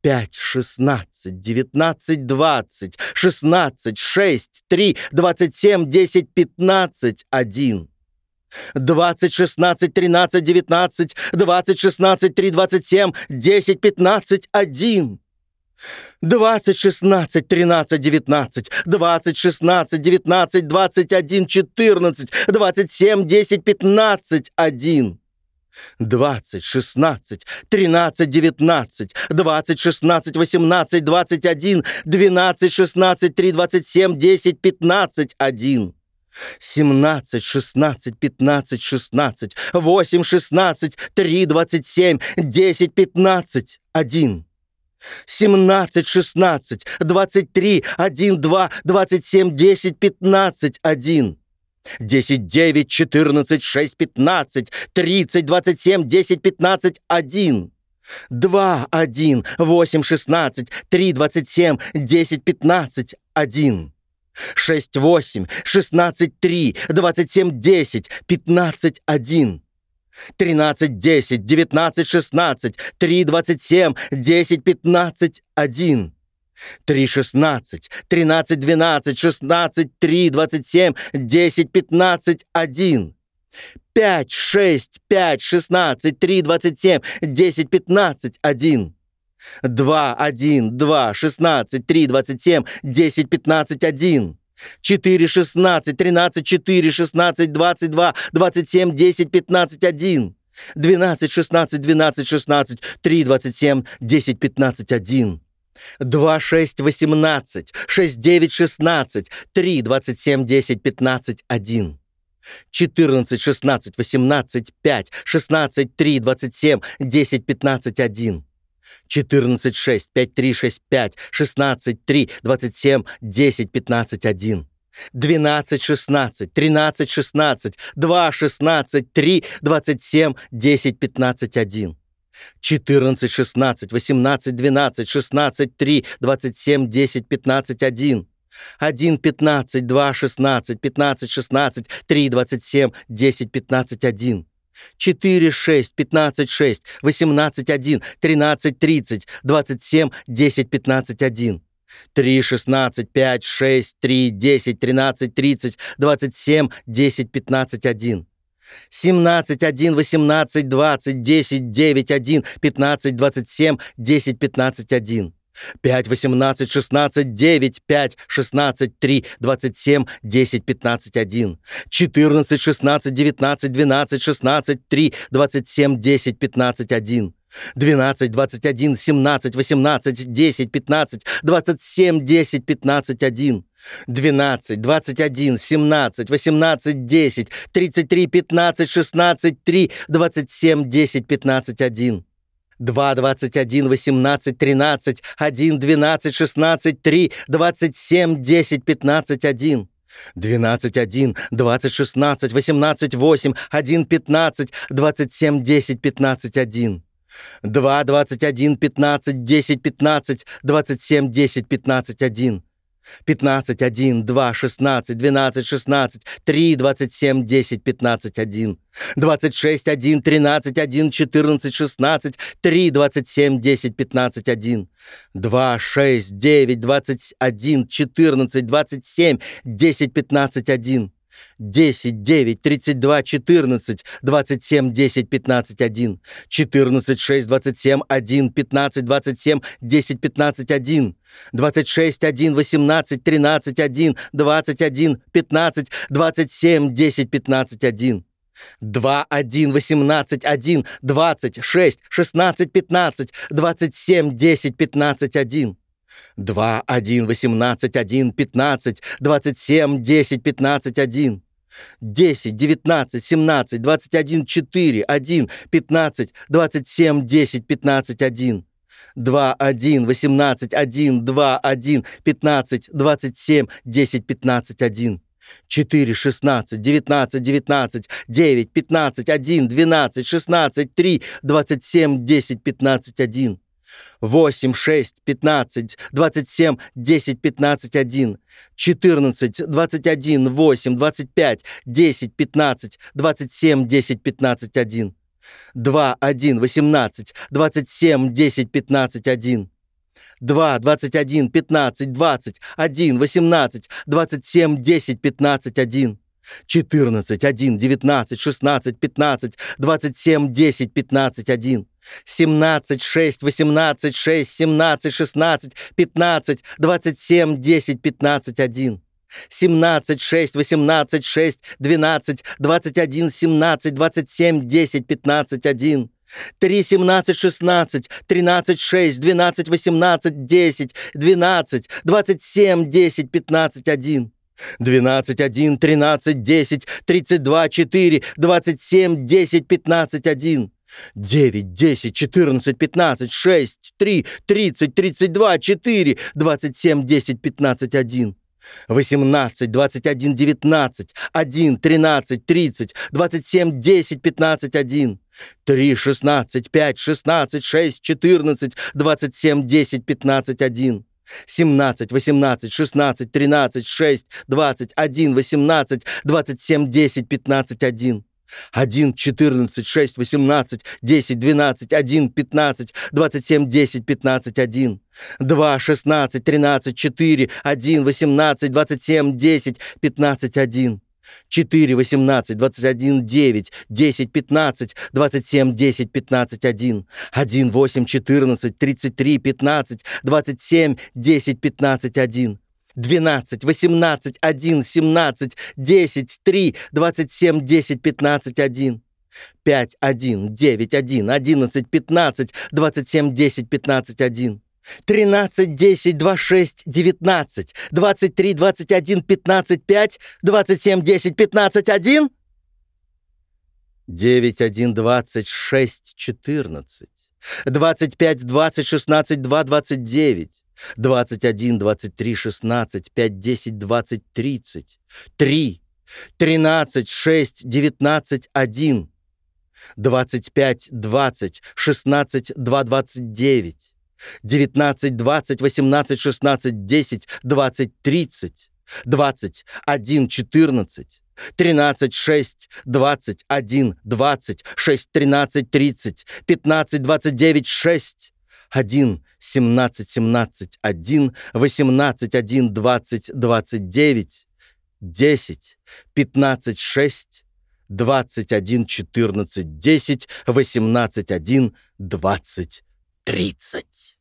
пять шестнадцать девятнадцать двадцать шестнадцать шесть три двадцать семь десять пятнадцать один. Двадцать шестнадцать тринадцать девятнадцать двадцать шестнадцать три двадцать семь десять пятнадцать один. Двадцать шестнадцать тринадцать девятнадцать двадцать шестнадцать девятнадцать двадцать один четырнадцать двадцать семь десять пятнадцать один. 20, 16, 13, 19, 20, 16, 18, 21, 12, 16, 3, 27, 10, 15, 1. 17, 16, 15, 16, 8, 16, 3, 27, 10, 15, 1. 17, 16, 23, 1, 2, 27, 10, 15, 1. 10, 9, 14, 6, 15, 30, 27, 10, 15, 1. 2, 1, 8, 16, 3, 27, 10, 15, 1. 6, 8, 16, 3, 27, 10, 15, 1. 13, 10, 19, 16, 3, 27, 10, 15, 1. Три шестнадцать, тринадцать двенадцать, шестнадцать три, двадцать семь, десять пятнадцать один. Пять шесть пять шестнадцать три, двадцать семь, десять пятнадцать один. Два один два шестнадцать три, двадцать семь, десять пятнадцать один. 4, 16, 13, 4, 16, 22, 27, 10, 15, 1. 12, 16, 12, 16, 3, 27, 10, 15, 1. 2, 6, 18, 6, 9, 16, 3, 27, 10, 15, 1. 14, 16, 18, 5, 16, 3, 27, 10, 15, 1. 14, 6, 5, 3, 6, 5, 16, 3, 27, 10, 15, 1. 12, 16, 13, 16, 2, 16, 3, 27, 10, 15, 1. 14, 16, 18, 12, 16, 3, 27, 10, 15, 1. 1, 15, 2, 16, 15, 16, 3, 27, 10, 15, 1. 4, 6, 15, 6, 18, 1, 13, 30, 27, 10, 15, 1. 3, 16, 5, 6, 3, 10, 13, 30, 27, 10, 15, 1. 17, 1, 18, 20, 10, 9, 1, 15, 27, 10, 15, 1. 5, 18, 16, 9, 5, 16, 3, 27, 10, 15, 1. 14, 16, 19, 12, 16, 3, 27, 10, 15, 1. 12, 21, 17, 18, 10, 15, 27, 10, 15, 1. 12, 21, 17, 18, 10, 33, 15, 16, 3, 27, 10, 15, 1. 2, 21, 18, 13, 1, 12, 16, 3, 27, 10, 15, 1. 12, 1, 20, 16, 18, 8, 1, 15, 27, 10, 15, 1. 2, 21, 15, 10, 15, 27, 10, 15, 1. 15, 1, 2, 16, 12, 16, 3, 27, 10, 15, 1. 26, 1, 13, 1, 14, 16, 3, 27, 10, 15, 1. 2, 6, 9, 21, 14, 27, 10, 15, 1. 10, 9, 32, 14, 27, 10, 15, 1, 14, 6, 27, 1, 15, 27, 10, 15, 1, 26, 1, 18, 13, 1, 21, 15, 27, 10, 15, 1. 2, 1, 18, 1, 26, 16, 15, 27, 10, 15, 1. 2, 1, 18, 1, 15, 27, 10, 15, 1. 10, 19, 17, 21, 4, 1, 15, 27, 10, 15, 1. 2, 1, 18, 1, 2, 1, 15, 27, 10, 15, 1. 4, 16, 19, 19, 9, 15, 1, 12, 16, 3, 27, 10, 15, 1. 8, 6, 15, 27, 10, 15, 1, 14, 21, 8, 25, 10, 15, 27, 10, 15, 1, 2, 1, 18, 27, 10, 15, 1, 2, 21, 15, 20, 1, 18, 27, 10, 15, 1, 14, 1, 19, 16, 15, 27, 10, 15, 1, 17, 6, 18, 6, 17, 16, 15, 27, 10, 15, 1. 17, 6, 18, 6, 12, 21, 17, 27, 10, 15, 1. 3, 17, 16, 13, 6, 12, 18, 10, 12, 27, 10, 15, 1. 12, 1, 13, 10, 32, 4, 27, 10, 15, 1. 9, 10, 14, 15, 6, 3, 30, 32, 4, 27, 10, 15, 1. 18, 21, 19, 1, 13, 30, 27,10, 15, 1. 3, 16, 5, 16, 6, 14, 27, 10, 15, 1. 17, 18, 16, 13, 6, 20, 1, 18, 27, 10, 15, 1. 1, 14, 6, 18, 10, 12, 1, 15, 27, 10, 15, 1. 2, 16, 13, 4, 1, 18, 27, 10, 15, 1. 4, 18, 21, 9, 10, 15, 27, 10, 15, 1. 1, 8, 14, 33, 15, 27, 10, 15, 1. 12, 18, 1, 17, 10, 3, 27, 10, 15, 1. 5, 1, 9, 1, 11, 15, 27, 10, 15, 1. 13, 10, 2, 6, 19, 23, 21, 15, 5, 27, 10, 15, 1. 9, 1, 26, 14, 25, 20, 16, 2, 29, 21, 23, 16, 5, 10, 20, 30, 3, 13, 6, 19, 1, 25, 20, 16, 2, 29, 19, 20, 18, 16, 10, 20, 30, 20, 1, 14, 13, 6, 20, 1, 20, 6, 13, 30, 15, 29, 6, 1, 17, 17, 1, 18, 1, 20, 29, 10, 15, 6, 21, 14, 10, 18, 1, 20, 30.